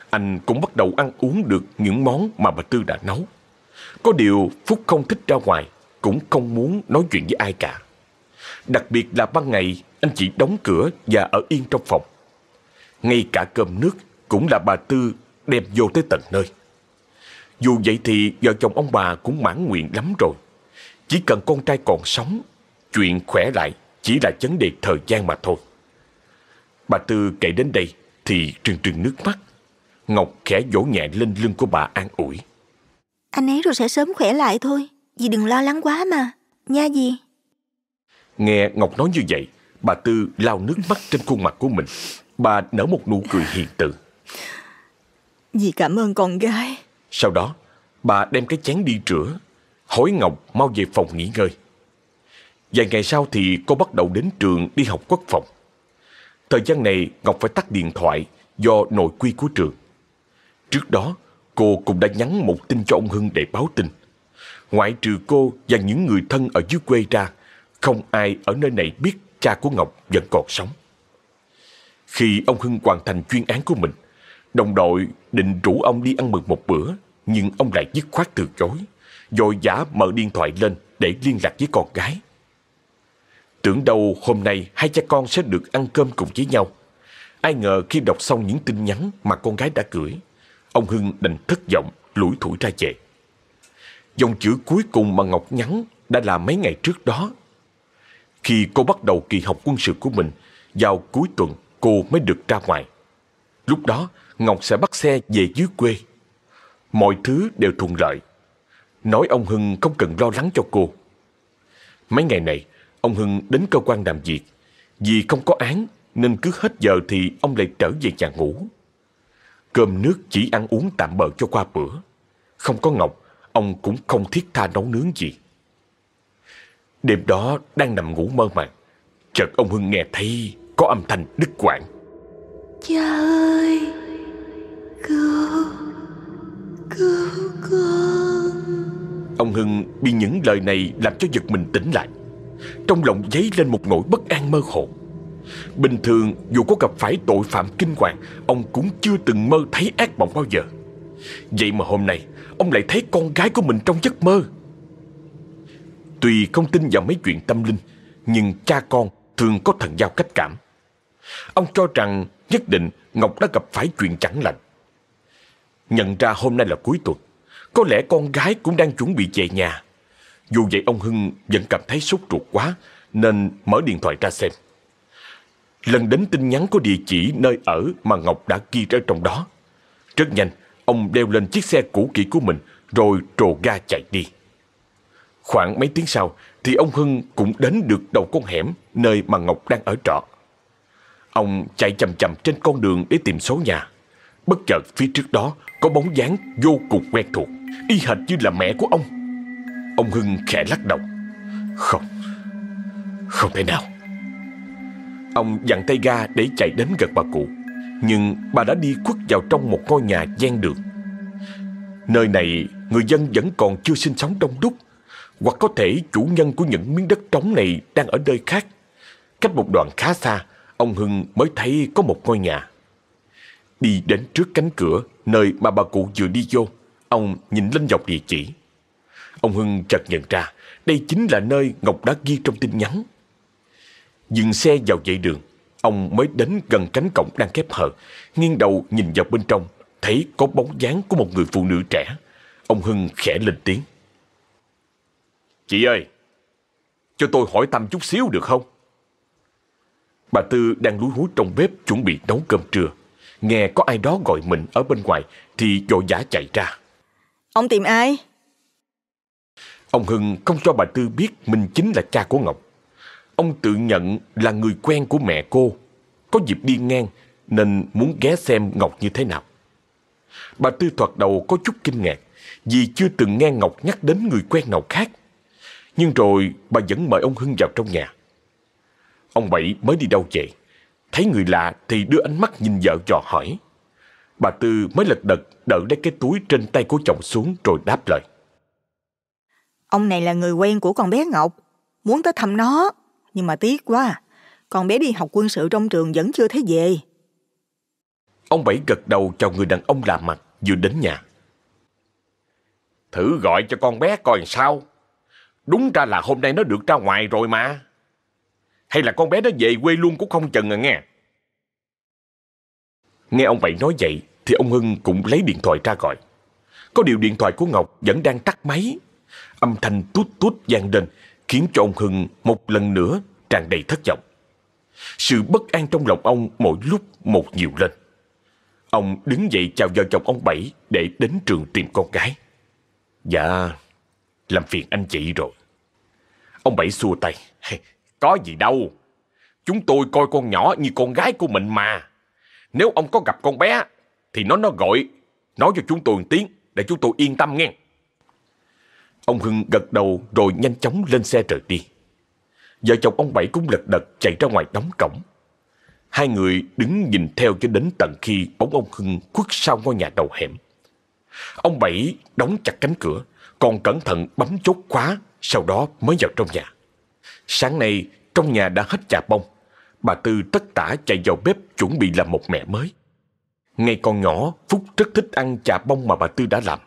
Anh cũng bắt đầu ăn uống được những món mà bà Tư đã nấu. Có điều Phúc không thích ra ngoài, cũng không muốn nói chuyện với ai cả. Đặc biệt là ban ngày anh chỉ đóng cửa và ở yên trong phòng. Ngay cả cơm nước cũng là bà Tư đem vô tới tận nơi. Dù vậy thì vợ chồng ông bà cũng mãn nguyện lắm rồi. Chỉ cần con trai còn sống, chuyện khỏe lại chỉ là vấn đề thời gian mà thôi. Bà Tư kể đến đây thì trừng trừng nước mắt. Ngọc khẽ vỗ nhẹ lên lưng của bà an ủi. Anh ấy rồi sẽ sớm khỏe lại thôi. Dì đừng lo lắng quá mà. Nha dì. Nghe Ngọc nói như vậy, bà Tư lau nước mắt trên khuôn mặt của mình. Bà nở một nụ cười hiền từ. Dì cảm ơn con gái. Sau đó, bà đem cái chén đi rửa, hỏi Ngọc mau về phòng nghỉ ngơi. Vài ngày sau thì cô bắt đầu đến trường đi học quốc phòng. Thời gian này Ngọc phải tắt điện thoại do nội quy của trường. Trước đó, cô cũng đã nhắn một tin cho ông Hưng để báo tin. Ngoại trừ cô và những người thân ở dưới quê ra, không ai ở nơi này biết cha của Ngọc vẫn còn sống. Khi ông Hưng hoàn thành chuyên án của mình, đồng đội định rủ ông đi ăn mừng một bữa, nhưng ông lại dứt khoát từ chối, rồi giả mở điện thoại lên để liên lạc với con gái. Tưởng đâu hôm nay hai cha con sẽ được ăn cơm cùng với nhau. Ai ngờ khi đọc xong những tin nhắn mà con gái đã gửi, ông Hưng đành thất vọng lủi thủi ra về. Dòng chữ cuối cùng mà Ngọc nhắn đã là mấy ngày trước đó. Khi cô bắt đầu kỳ học quân sự của mình, vào cuối tuần cô mới được ra ngoài. Lúc đó, Ngọc sẽ bắt xe về dưới quê. Mọi thứ đều thuận lợi. Nói ông Hưng không cần lo lắng cho cô. Mấy ngày này, ông Hưng đến cơ quan làm việc. Vì không có án, nên cứ hết giờ thì ông lại trở về nhà ngủ. Cơm nước chỉ ăn uống tạm bợ cho qua bữa. Không có Ngọc, ông cũng không thiết tha nấu nướng gì. Đêm đó đang nằm ngủ mơ màng, chợt ông Hưng nghe thấy có âm thanh đứt quãng. Cha ơi, cứu, cứu con. Ông Hưng bị những lời này làm cho giật mình tỉnh lại. Trong lòng dấy lên một nỗi bất an mơ hồ. Bình thường dù có gặp phải tội phạm kinh hoàng Ông cũng chưa từng mơ thấy ác mộng bao giờ Vậy mà hôm nay Ông lại thấy con gái của mình trong giấc mơ. Tuy không tin vào mấy chuyện tâm linh Nhưng cha con thường có thần giao cách cảm. Ông cho rằng nhất định Ngọc đã gặp phải chuyện chẳng lành. Nhận ra hôm nay là cuối tuần Có lẽ con gái cũng đang chuẩn bị về nhà. Dù vậy ông Hưng vẫn cảm thấy sốt ruột quá Nên mở điện thoại ra xem. Lần đến tin nhắn có địa chỉ nơi ở mà Ngọc đã ghi ra trong đó. Rất nhanh, ông đeo lên chiếc xe cũ kỹ của mình rồi trồ ga chạy đi. Khoảng mấy tiếng sau thì ông Hưng cũng đến được đầu con hẻm nơi mà Ngọc đang ở trọ. Ông chạy chậm chậm trên con đường để tìm số nhà. Bất chợt phía trước đó có bóng dáng vô cùng quen thuộc, y hệt như là mẹ của ông. Ông Hưng khẽ lắc đầu. Không, không thể nào. Ông dặn tay ga để chạy đến gần bà cụ nhưng bà đã đi khuất vào trong một ngôi nhà gian đường. Nơi này, người dân vẫn còn chưa sinh sống đông đúc, Hoặc có thể chủ nhân của những miếng đất trống này đang ở nơi khác. Cách một đoạn khá xa, Ông Hưng mới thấy có một ngôi nhà. Đi đến trước cánh cửa, Nơi mà bà cụ vừa đi vô, Ông nhìn lên dọc địa chỉ. Ông Hưng chợt nhận ra, Đây chính là nơi Ngọc đã ghi trong tin nhắn. Dừng xe vào dãy đường. Ông mới đến gần cánh cổng đang khép hờ Nghiêng đầu nhìn vào bên trong Thấy có bóng dáng của một người phụ nữ trẻ. Ông Hưng khẽ lên tiếng. Chị ơi Cho tôi hỏi thăm chút xíu được không? Bà Tư đang lúi húi trong bếp Chuẩn bị nấu cơm trưa. Nghe có ai đó gọi mình ở bên ngoài Thì vội vã chạy ra. Ông tìm ai? Ông Hưng không cho bà Tư biết mình chính là cha của Ngọc. Ông tự nhận là người quen của mẹ cô, có dịp đi ngang nên muốn ghé xem Ngọc như thế nào. Bà Tư thoạt đầu có chút kinh ngạc vì chưa từng nghe Ngọc nhắc đến người quen nào khác. Nhưng rồi bà vẫn mời ông Hưng vào trong nhà. Ông Bảy mới đi đâu vậy? Thấy người lạ thì đưa ánh mắt nhìn vợ dò hỏi. Bà Tư mới lật đật đỡ lấy cái túi trên tay của chồng xuống rồi đáp lời. Ông này là người quen của con bé Ngọc, muốn tới thăm nó, nhưng mà tiếc quá, con bé đi học quân sự trong trường vẫn chưa thấy về. Ông Bảy gật đầu chào người đàn ông lạ mặt vừa đến nhà. Thử gọi cho con bé coi sao. Đúng ra là hôm nay nó được ra ngoài rồi mà. Hay là con bé nó về quê luôn cũng không chừng à nghe. Nghe ông Bảy nói vậy thì ông Hưng cũng lấy điện thoại ra gọi. Có điều điện thoại của Ngọc vẫn đang tắt máy. Âm thanh tút tút vang lên khiến cho ông Hưng một lần nữa tràn đầy thất vọng. Sự bất an trong lòng ông mỗi lúc một nhiều lên. Ông đứng dậy chào vợ chồng ông Bảy để đến trường tìm con gái. Dạ, làm phiền anh chị rồi. Ông Bảy xua tay. Có gì đâu. Chúng tôi coi con nhỏ như con gái của mình mà. Nếu ông có gặp con bé, thì nó nó gọi, nói cho chúng tôi một tiếng để chúng tôi yên tâm nghe. Ông Hưng gật đầu rồi nhanh chóng lên xe rời đi. Vợ chồng ông Bảy cũng lật đật chạy ra ngoài đóng cổng. Hai người đứng nhìn theo cho đến tận khi bóng ông Hưng khuất sau ngôi nhà đầu hẻm. Ông Bảy đóng chặt cánh cửa, còn cẩn thận bấm chốt khóa, sau đó mới vào trong nhà. Sáng nay, trong nhà đã hết chà bông. Bà Tư tất tả chạy vào bếp chuẩn bị làm một mẹ mới. Ngay con nhỏ, Phúc rất thích ăn chà bông mà bà Tư đã làm.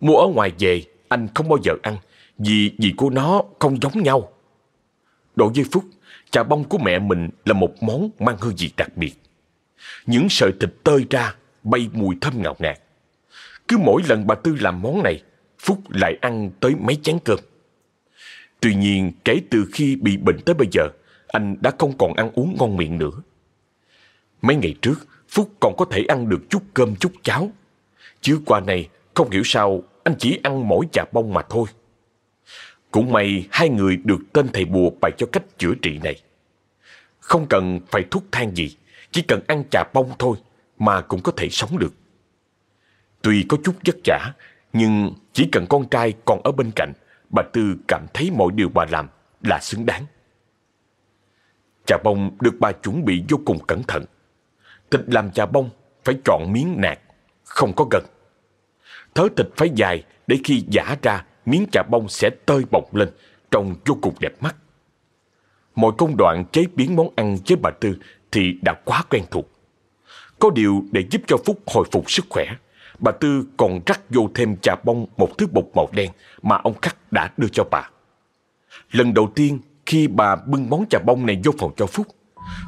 Mua ở ngoài về, anh không bao giờ ăn, vì vị của nó không giống nhau. Đối với Phúc, chà bông của mẹ mình là một món mang hương vị đặc biệt. Những sợi thịt tơi ra, bay mùi thơm ngào ngạt. Cứ mỗi lần bà Tư làm món này, Phúc lại ăn tới mấy chén cơm. Tuy nhiên, kể từ khi bị bệnh tới bây giờ, anh đã không còn ăn uống ngon miệng nữa. Mấy ngày trước, Phúc còn có thể ăn được chút cơm chút cháo. Chứ qua này, không hiểu sao anh chỉ ăn mỗi chà bông mà thôi. Cũng may hai người được tên thầy bùa bày cho cách chữa trị này. Không cần phải thuốc thang gì, chỉ cần ăn trà bông thôi mà cũng có thể sống được. Tuy có chút vất vả, nhưng chỉ cần con trai còn ở bên cạnh, bà Tư cảm thấy mọi điều bà làm là xứng đáng. Trà bông được bà chuẩn bị vô cùng cẩn thận. Thịt làm trà bông phải chọn miếng nạc, không có gân. Thớ thịt phải dài để khi giả ra miếng chà bông sẽ tơi bọc lên, trông vô cùng đẹp mắt. Mọi công đoạn chế biến món ăn với bà Tư thì đã quá quen thuộc. Có điều để giúp cho Phúc hồi phục sức khỏe, bà Tư còn rắc vô thêm trà bông một thứ bột màu đen mà ông Khắc đã đưa cho bà. Lần đầu tiên khi bà bưng món trà bông này vô phòng cho Phúc,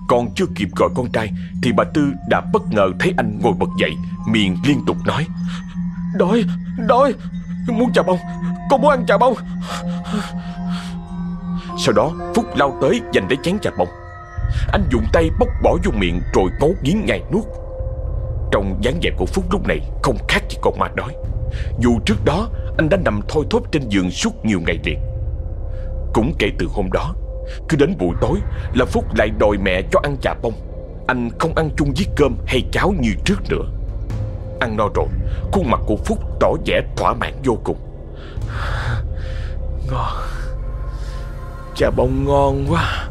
còn chưa kịp gọi con trai thì bà Tư đã bất ngờ thấy anh ngồi bật dậy, miệng liên tục nói Đói, đói, muốn trà bông, con muốn ăn trà bông. Sau đó Phúc lao tới giành lấy chén trà bông. Anh dùng tay bóc bỏ vô miệng rồi cố nghiến ngay nuốt. Trong dáng vẻ của Phúc lúc này không khác gì con ma đói. Dù trước đó anh đã nằm thôi thóp trên giường suốt nhiều ngày liền. Cũng kể từ hôm đó, cứ đến buổi tối là Phúc lại đòi mẹ cho ăn chà bông. Anh không ăn chung với cơm hay cháo như trước nữa. Ăn no rồi, khuôn mặt của Phúc tỏ vẻ thỏa mãn vô cùng. Ngon. Chà bông ngon quá.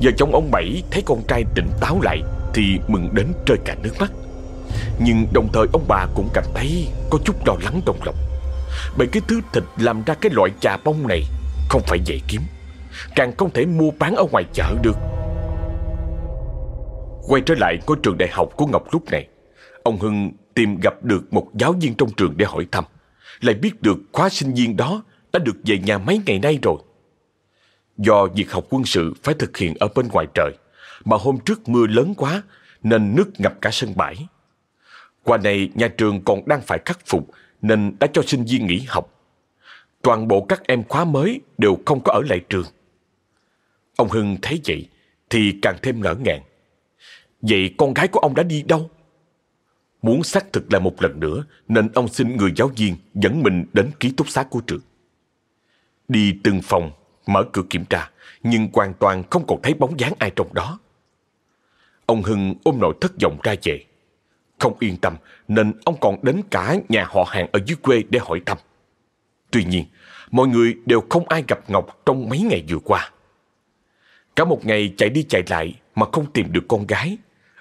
Giờ chồng ông Bảy thấy con trai tỉnh táo lại Thì mừng đến rơi cả nước mắt. Nhưng đồng thời ông bà cũng cảm thấy Có chút lo lắng trong lòng. Bởi cái thứ thịt làm ra cái loại trà bông này Không phải dễ kiếm. Càng không thể mua bán ở ngoài chợ được Quay trở lại ngôi trường đại học của Ngọc lúc này Ông Hưng tìm gặp được một giáo viên trong trường để hỏi thăm Lại biết được khóa sinh viên đó đã được về nhà mấy ngày nay rồi Do việc học quân sự phải thực hiện ở bên ngoài trời, mà hôm trước mưa lớn quá nên nước ngập cả sân bãi. Qua này nhà trường còn đang phải khắc phục nên đã cho sinh viên nghỉ học. Toàn bộ các em khóa mới đều không có ở lại trường. Ông Hưng thấy vậy thì càng thêm ngỡ ngàng. Vậy con gái của ông đã đi đâu? Muốn xác thực lại một lần nữa nên ông xin người giáo viên dẫn mình đến ký túc xá của trường. Đi từng phòng, mở cửa kiểm tra, nhưng hoàn toàn không còn thấy bóng dáng ai trong đó. Ông Hưng ôm nỗi thất vọng ra về. Không yên tâm nên ông còn đến cả nhà họ hàng ở dưới quê để hỏi thăm. Tuy nhiên, mọi người đều không ai gặp Ngọc trong mấy ngày vừa qua. Cả một ngày chạy đi chạy lại mà không tìm được con gái,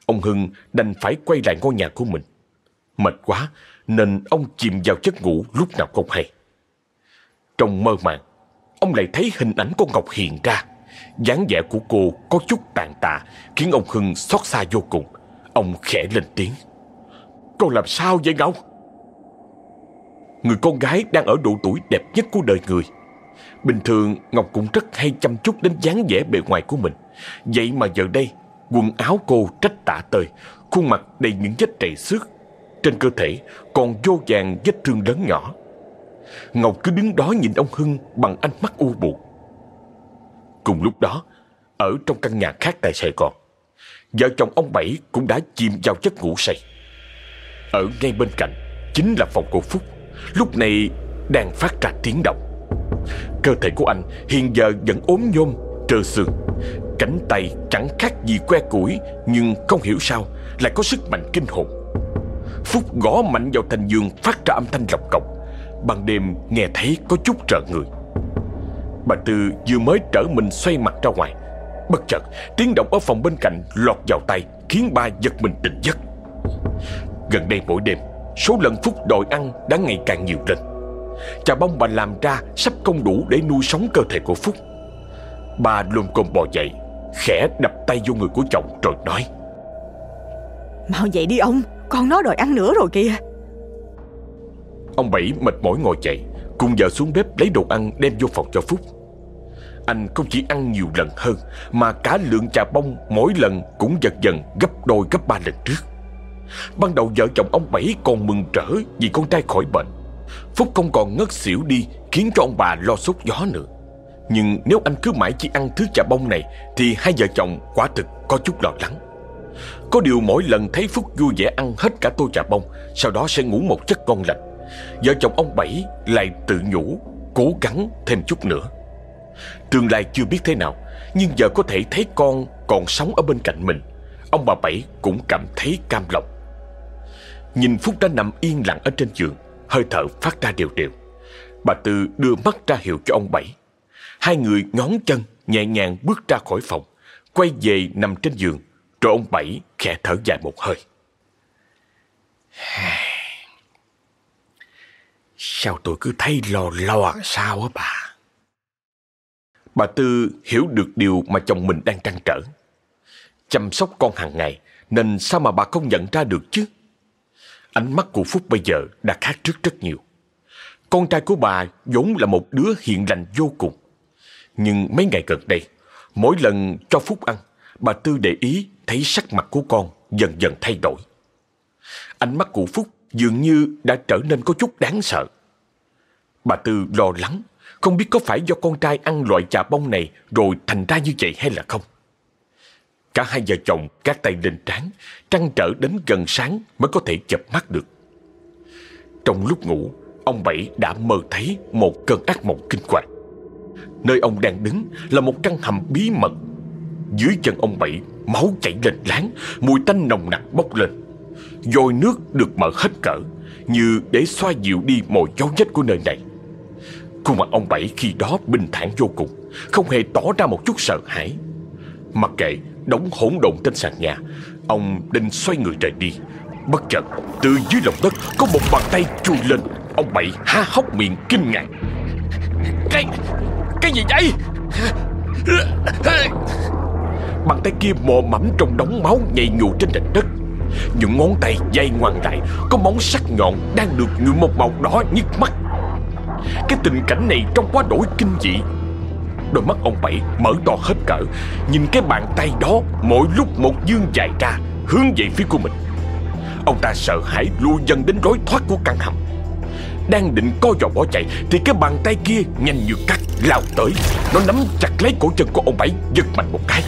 ông Hưng đành phải quay lại ngôi nhà của mình. Mệt quá nên ông chìm vào giấc ngủ lúc nào không hay. Trong mơ màng, ông lại thấy hình ảnh của Ngọc hiện ra. dáng vẻ của cô có chút tàn tạ khiến ông Hưng xót xa vô cùng. Ông khẽ lên tiếng. "Cô làm sao vậy Ngọc? Người con gái đang ở độ tuổi đẹp nhất của đời người. Bình thường Ngọc cũng rất hay chăm chút đến dáng vẻ bề ngoài của mình. Vậy mà giờ đây, quần áo cô trách tả tơi, khuôn mặt đầy những vết trầy xước. Trên cơ thể còn vô vàng vết thương lớn nhỏ. Ngọc cứ đứng đó nhìn ông Hưng bằng ánh mắt u buồn. Cùng lúc đó, ở trong căn nhà khác tại Sài Gòn, vợ chồng ông Bảy cũng đã chìm vào giấc ngủ say. Ở ngay bên cạnh chính là phòng của Phúc, lúc này đang phát ra tiếng động. Cơ thể của anh hiện giờ vẫn ốm nhôm, trơ xương. Cánh tay chẳng khác gì que củi, nhưng không hiểu sao lại có sức mạnh kinh hồn. Phúc gõ mạnh vào thành giường phát ra âm thanh lọc cọc. Ban đêm nghe thấy có chút trợ người. Bà Tư vừa mới trở mình xoay mặt ra ngoài. Bất chợt, tiếng động ở phòng bên cạnh lọt vào tay khiến ba giật mình tỉnh giấc. Gần đây mỗi đêm, Số lần Phúc đòi ăn đã ngày càng nhiều lên Chà bông bà làm ra sắp không đủ để nuôi sống cơ thể của Phúc Bà lùm cồm bò dậy Khẽ đập tay vô người của chồng rồi nói. Mau dậy đi ông Con nó đòi ăn nữa rồi kìa. Ông Bảy mệt mỏi ngồi dậy Cùng vợ xuống bếp lấy đồ ăn đem vô phòng cho Phúc. Anh không chỉ ăn nhiều lần hơn Mà cả lượng trà bông mỗi lần cũng giật dần gấp đôi gấp ba lần trước. Ban đầu vợ chồng ông Bảy còn mừng rỡ vì con trai khỏi bệnh. Phúc không còn ngất xỉu đi khiến cho ông bà lo sốt gió nữa nhưng nếu anh cứ mãi chỉ ăn thứ trà bông này, Thì hai vợ chồng quả thực có chút lo lắng. Có điều mỗi lần thấy Phúc vui vẻ ăn hết cả tô trà bông, Sau đó sẽ ngủ một giấc ngon lành. Vợ chồng ông Bảy lại tự nhủ, Cố gắng thêm chút nữa. Tương lai chưa biết thế nào, Nhưng giờ có thể thấy con còn sống ở bên cạnh mình. Ông bà Bảy cũng cảm thấy cam lòng. Nhìn Phúc đã nằm yên lặng ở trên giường, Hơi thở phát ra đều đều. Bà Tư đưa mắt ra hiệu cho ông Bảy. Hai người ngón chân nhẹ nhàng bước ra khỏi phòng, Quay về nằm trên giường. Rồi ông Bảy khẽ thở dài một hơi. Sao tôi cứ thấy lo lo à, sao á bà? Bà Tư hiểu được điều mà chồng mình đang trăn trở. Chăm sóc con hàng ngày, Nên sao mà bà không nhận ra được chứ? Ánh mắt của Phúc bây giờ đã khác trước rất nhiều. Con trai của bà vốn là một đứa hiền lành vô cùng. Nhưng mấy ngày gần đây, mỗi lần cho Phúc ăn, bà Tư để ý thấy sắc mặt của con dần dần thay đổi. Ánh mắt của Phúc dường như đã trở nên có chút đáng sợ. Bà Tư lo lắng, không biết có phải do con trai ăn loại trà bông này rồi thành ra như vậy hay là không. Cả hai vợ chồng các tay lên trán, trăn trở đến gần sáng mới có thể chập mắt được. Trong lúc ngủ, ông Bảy đã mơ thấy một cơn ác mộng kinh hoàng. Nơi ông đang đứng là một căn hầm bí mật. Dưới chân ông Bảy, máu chảy lên láng, mùi tanh nồng nặc bốc lên. Dồi nước được mở hết cỡ, như để xoa dịu đi mọi dấu vết của nơi này. Khuôn mặt ông Bảy khi đó bình thản vô cùng, không hề tỏ ra một chút sợ hãi. Mặc kệ đống hỗn độn trên sàn nhà Ông định xoay người rời đi Bất chợt từ dưới lòng đất Có một bàn tay chui lên Ông Bảy há hốc miệng kinh ngạc Cái cái gì vậy? Bàn tay kia mò mẫm trong đống máu nhầy nhụa trên nền đất. Những ngón tay dây ngoằn lại, Có móng sắc nhọn Đang được nhuộm một màu đỏ nhức mắt. Cái tình cảnh này trông quá đổi kinh dị. Đôi mắt ông Bảy mở to hết cỡ, Nhìn cái bàn tay đó Mỗi lúc một dương dài ra, Hướng về phía của mình. Ông ta sợ hãi lùi dần đến rối thoát của căn hầm. Đang định co giò bỏ chạy Thì cái bàn tay kia nhanh như cắt lao tới. Nó nắm chặt lấy cổ chân của ông Bảy Giật mạnh một cái.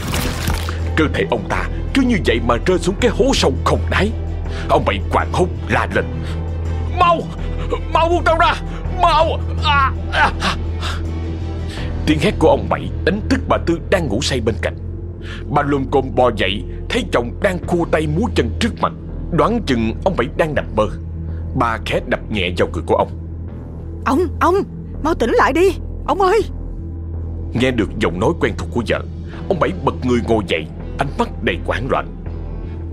Cơ thể ông ta cứ như vậy mà rơi xuống cái hố sâu không đáy. Ông Bảy quảng hốt la lên. Mau Mau buông tao ra Mau. À, à. Tiếng hét của ông Bảy đánh thức bà Tư đang ngủ say bên cạnh. Bà lùm cồm bò dậy Thấy chồng đang khua tay múa chân trước mặt. Đoán chừng ông Bảy đang nằm mơ. Bà khẽ đập nhẹ vào người của ông. Ông, ông, mau tỉnh lại đi. Ông ơi. Nghe được giọng nói quen thuộc của vợ Ông Bảy bật người ngồi dậy Ánh mắt đầy hoảng loạn.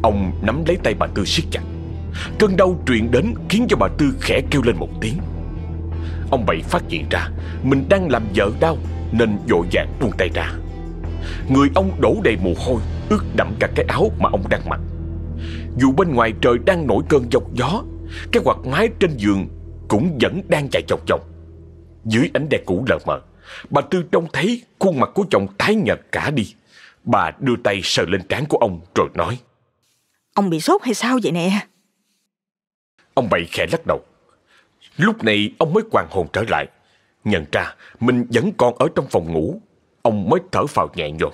Ông nắm lấy tay bà Tư siết chặt. Cơn đau truyền đến khiến cho bà Tư khẽ kêu lên một tiếng. Ông Bảy phát hiện ra Mình đang làm vợ đau Nên vội vàng buông tay ra. Người ông đổ đầy mồ hôi Ướt đẫm cả cái áo mà ông đang mặc. Dù bên ngoài trời đang nổi cơn dọc gió Cái quạt mái trên giường Cũng vẫn đang chạy chọc chọc. Dưới ánh đèn cũ lờ mờ Bà Tư trông thấy khuôn mặt của chồng tái nhợt cả đi. Bà đưa tay sờ lên trán của ông rồi nói Ông bị sốt hay sao vậy nè? Ông Bảy khẽ lắc đầu. Lúc này ông mới hoàn hồn trở lại. Nhận ra mình vẫn còn ở trong phòng ngủ Ông mới thở phào nhẹ nhõm.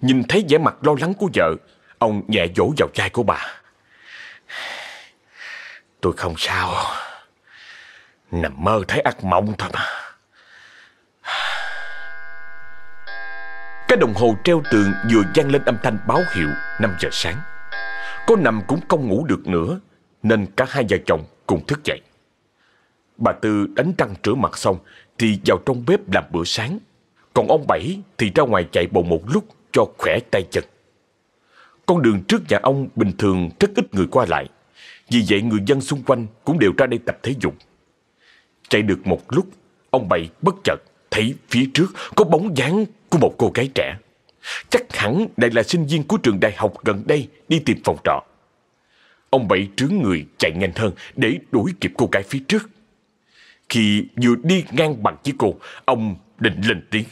Nhìn thấy vẻ mặt lo lắng của vợ Ông nhẹ vỗ vào vai của bà Tôi không sao. Nằm mơ thấy ác mộng thôi mà Cái đồng hồ treo tường vừa vang lên âm thanh báo hiệu 5 giờ sáng. Cô nằm cũng không ngủ được nữa, Nên cả hai vợ chồng cùng thức dậy. Bà Tư đánh răng rửa mặt xong Thì vào trong bếp làm bữa sáng. Còn ông Bảy thì ra ngoài chạy bộ một lúc Cho khỏe tay chân. Con đường trước nhà ông bình thường rất ít người qua lại. Vì vậy người dân xung quanh cũng đều ra đây tập thể dục Chạy được một lúc Ông Bảy bất chợt thấy phía trước có bóng dáng của một cô gái trẻ. Chắc hẳn đây là sinh viên của trường đại học gần đây đi tìm phòng trọ. Ông Bảy trướng người chạy nhanh hơn để đuổi kịp cô gái phía trước. Khi vừa đi ngang bằng chiếc cô, ông định lên tiếng.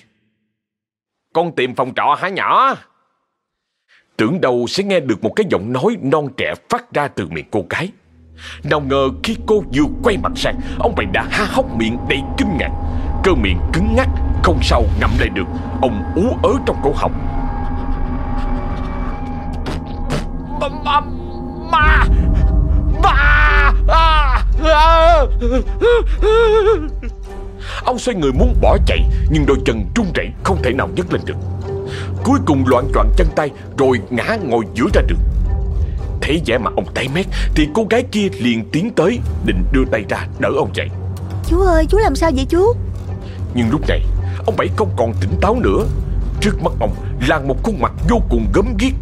Con tìm phòng trọ hả nhỏ? Tưởng đâu sẽ nghe được một cái giọng nói non trẻ phát ra từ miệng cô gái. Nào ngờ khi cô vừa quay mặt sang, ông Bảy đã há hốc miệng đầy kinh ngạc. Cơ miệng cứng ngắc Không sao ngậm lại được Ông ú ớ trong cổ họng Ma Ma Ma à, Ông xoay người muốn bỏ chạy Nhưng đôi chân trung rẩy không thể nào nhấc lên được Cuối cùng loạn choạng chân tay Rồi ngã ngồi giữa ra đường. Thấy vẻ mặt ông tái mét Thì cô gái kia liền tiến tới Định đưa tay ra đỡ ông dậy. Chú ơi chú làm sao vậy chú? Nhưng lúc này Ông Bảy không còn tỉnh táo nữa. Trước mắt ông là một khuôn mặt vô cùng gớm ghiếc.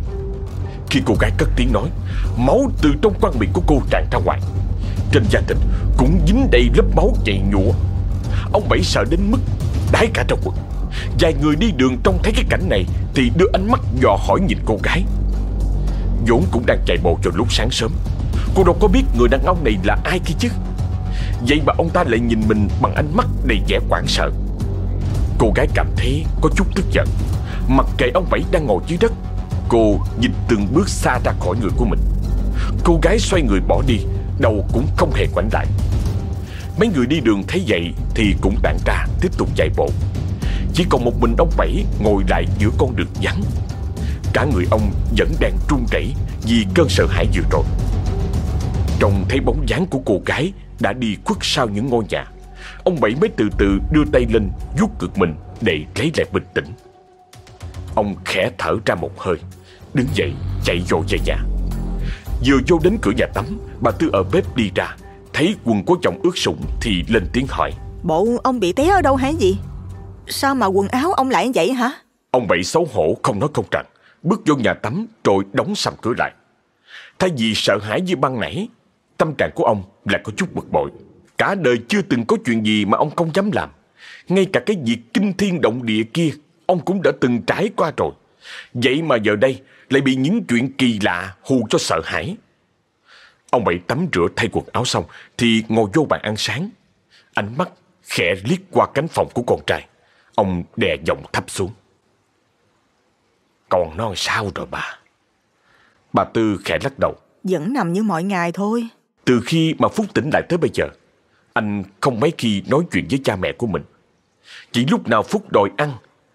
Khi cô gái cất tiếng nói Máu từ trong quan miệng của cô tràn ra ngoài. Trên da thịt cũng dính đầy lớp máu chảy nhụa. Ông Bảy sợ đến mức đái cả trong quần Vài người đi đường trông thấy cái cảnh này Thì đưa ánh mắt dò hỏi nhìn cô gái. Vốn cũng đang chạy bộ vào lúc sáng sớm. Cô đâu có biết người đàn ông này là ai kia chứ. Vậy mà ông ta lại nhìn mình bằng ánh mắt đầy vẻ hoảng sợ. Cô gái cảm thấy có chút tức giận. Mặc kệ ông Bảy đang ngồi dưới đất, Cô nhìn từng bước xa ra khỏi người của mình. Cô gái xoay người bỏ đi, Đầu cũng không hề quảnh lại. Mấy người đi đường thấy vậy Thì cũng tản ra, tiếp tục chạy bộ. Chỉ còn một mình ông Bảy Ngồi lại giữa con đường vắng Cả người ông vẫn đang run rẩy Vì cơn sợ hãi vừa rồi Trông thấy bóng dáng của cô gái đã đi khuất sau những ngôi nhà. Ông Bảy mới từ từ đưa tay lên vuốt ngực mình để lấy lại bình tĩnh. Ông khẽ thở ra một hơi, đứng dậy chạy vô về nhà. Vừa vô đến cửa nhà tắm, bà Tư ở bếp đi ra, thấy quần của chồng ướt sũng thì lên tiếng hỏi. Bộ ông bị té ở đâu hả gì? Sao mà quần áo ông lại vậy hả? Ông Bảy xấu hổ không nói không rằng, bước vô nhà tắm rồi đóng sầm cửa lại. Thay vì sợ hãi như ban nãy, Tâm trạng của ông là có chút bực bội. Cả đời chưa từng có chuyện gì mà ông không dám làm. Ngay cả cái việc kinh thiên động địa kia, ông cũng đã từng trải qua rồi. Vậy mà giờ đây lại bị những chuyện kỳ lạ hù cho sợ hãi. Ông Bảy tắm rửa thay quần áo xong thì ngồi vô bàn ăn sáng. Ánh mắt khẽ liếc qua cánh phòng của con trai. Ông đè giọng thấp xuống. Còn non sao rồi bà? Bà Tư khẽ lắc đầu. Vẫn nằm như mọi ngày thôi. Từ khi mà Phúc tỉnh lại tới bây giờ, anh không mấy khi nói chuyện với cha mẹ của mình. Chỉ lúc nào Phúc đòi ăn,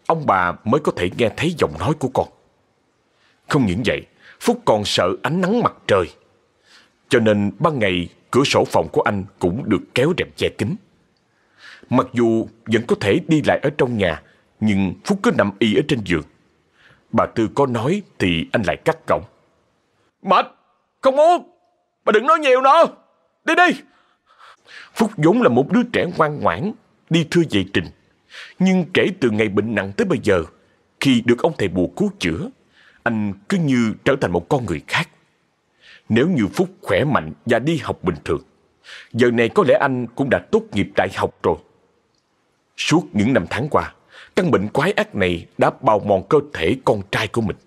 ông bà mới có thể nghe thấy giọng nói của con. Không những vậy, Phúc còn sợ ánh nắng mặt trời. Cho nên ban ngày cửa sổ phòng của anh cũng được kéo rèm che kín. Mặc dù vẫn có thể đi lại ở trong nhà, nhưng Phúc cứ nằm y ở trên giường. Bà Tư có nói thì anh lại cắt cổng. Mệt, không muốn, bà đừng nói nhiều nữa, đi đi. Phúc vốn là một đứa trẻ ngoan ngoãn, đi thưa dạy trình. Nhưng kể từ ngày bệnh nặng tới bây giờ, khi được ông thầy bùa cứu chữa, anh cứ như trở thành một con người khác. Nếu như Phúc khỏe mạnh và đi học bình thường, giờ này có lẽ anh cũng đã tốt nghiệp đại học rồi. Suốt những năm tháng qua, căn bệnh quái ác này đã bào mòn cơ thể con trai của mình.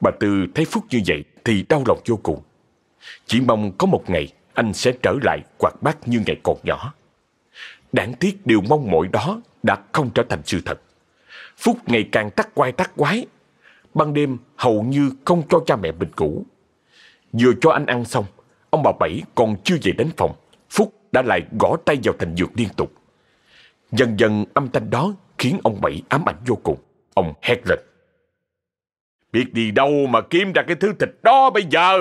Bà Tư thấy Phúc như vậy thì đau lòng vô cùng. Chỉ mong có một ngày anh sẽ trở lại quạt bát như ngày còn nhỏ. Đáng tiếc điều mong mỏi đó đã không trở thành sự thật. Phúc ngày càng tắc quay tắc quái. Ban đêm hầu như không cho cha mẹ mình ngủ. Vừa cho anh ăn xong, ông bà Bảy còn chưa về đến phòng. Phúc đã lại gõ tay vào thành dược liên tục. Dần dần âm thanh đó khiến ông Bảy ám ảnh vô cùng. Ông hét lên. Biết đi đâu mà kiếm ra cái thứ thịt đó bây giờ.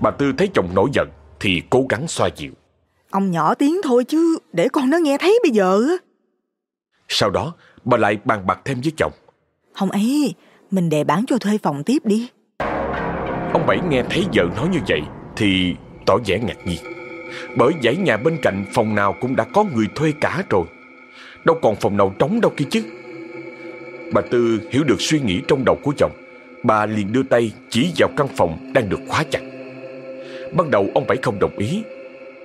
Bà Tư thấy chồng nổi giận thì cố gắng xoa dịu. Ông nhỏ tiếng thôi chứ, để con nó nghe thấy bây giờ. Sau đó, bà lại bàn bạc thêm với chồng. Không ấy, mình để bán cho thuê phòng tiếp đi. Ông Bảy nghe thấy vợ nói như vậy thì tỏ vẻ ngạc nhiên. Bởi dãy nhà bên cạnh phòng nào cũng đã có người thuê cả rồi. Đâu còn phòng nào trống đâu kia chứ. Bà Tư hiểu được suy nghĩ trong đầu của chồng. Bà liền đưa tay chỉ vào căn phòng đang được khóa chặt. Ban đầu ông Bảy không đồng ý,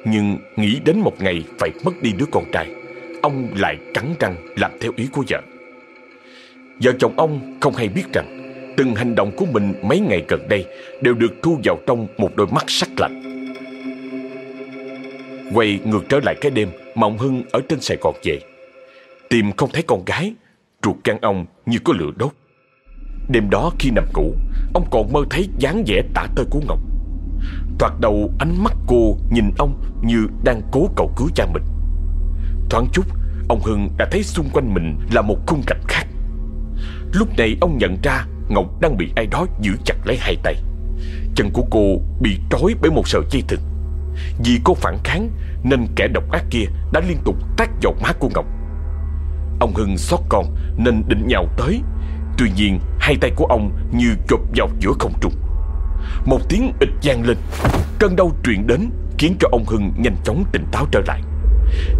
Nhưng nghĩ đến một ngày phải mất đi đứa con trai, Ông lại cắn răng làm theo ý của vợ Vợ chồng ông không hay biết rằng, Từng hành động của mình mấy ngày gần đây Đều được thu vào trong một đôi mắt sắc lạnh Quay ngược trở lại cái đêm Mà ông Hưng ở trên Sài Gòn về. Tìm không thấy con gái, Ruột gan ông như có lửa đốt. Đêm đó khi nằm ngủ, Ông còn mơ thấy dáng vẻ tả tơi của Ngọc. Thoạt đầu ánh mắt cô nhìn ông như đang cố cầu cứu cha mình. Thoáng chút, Ông Hưng đã thấy xung quanh mình là một khung cảnh khác. Lúc này ông nhận ra Ngọc đang bị ai đó giữ chặt lấy hai tay. Chân của cô bị trói bởi một sợi dây thừng. Vì cô phản kháng Nên kẻ độc ác kia đã liên tục tác vào má của Ngọc. Ông Hưng xót con Nên định nhào tới. Tuy nhiên, hai tay của ông như chộp vào giữa không trung. Một tiếng ịch vang lên. Cơn đau truyền đến Khiến cho ông Hưng nhanh chóng tỉnh táo trở lại.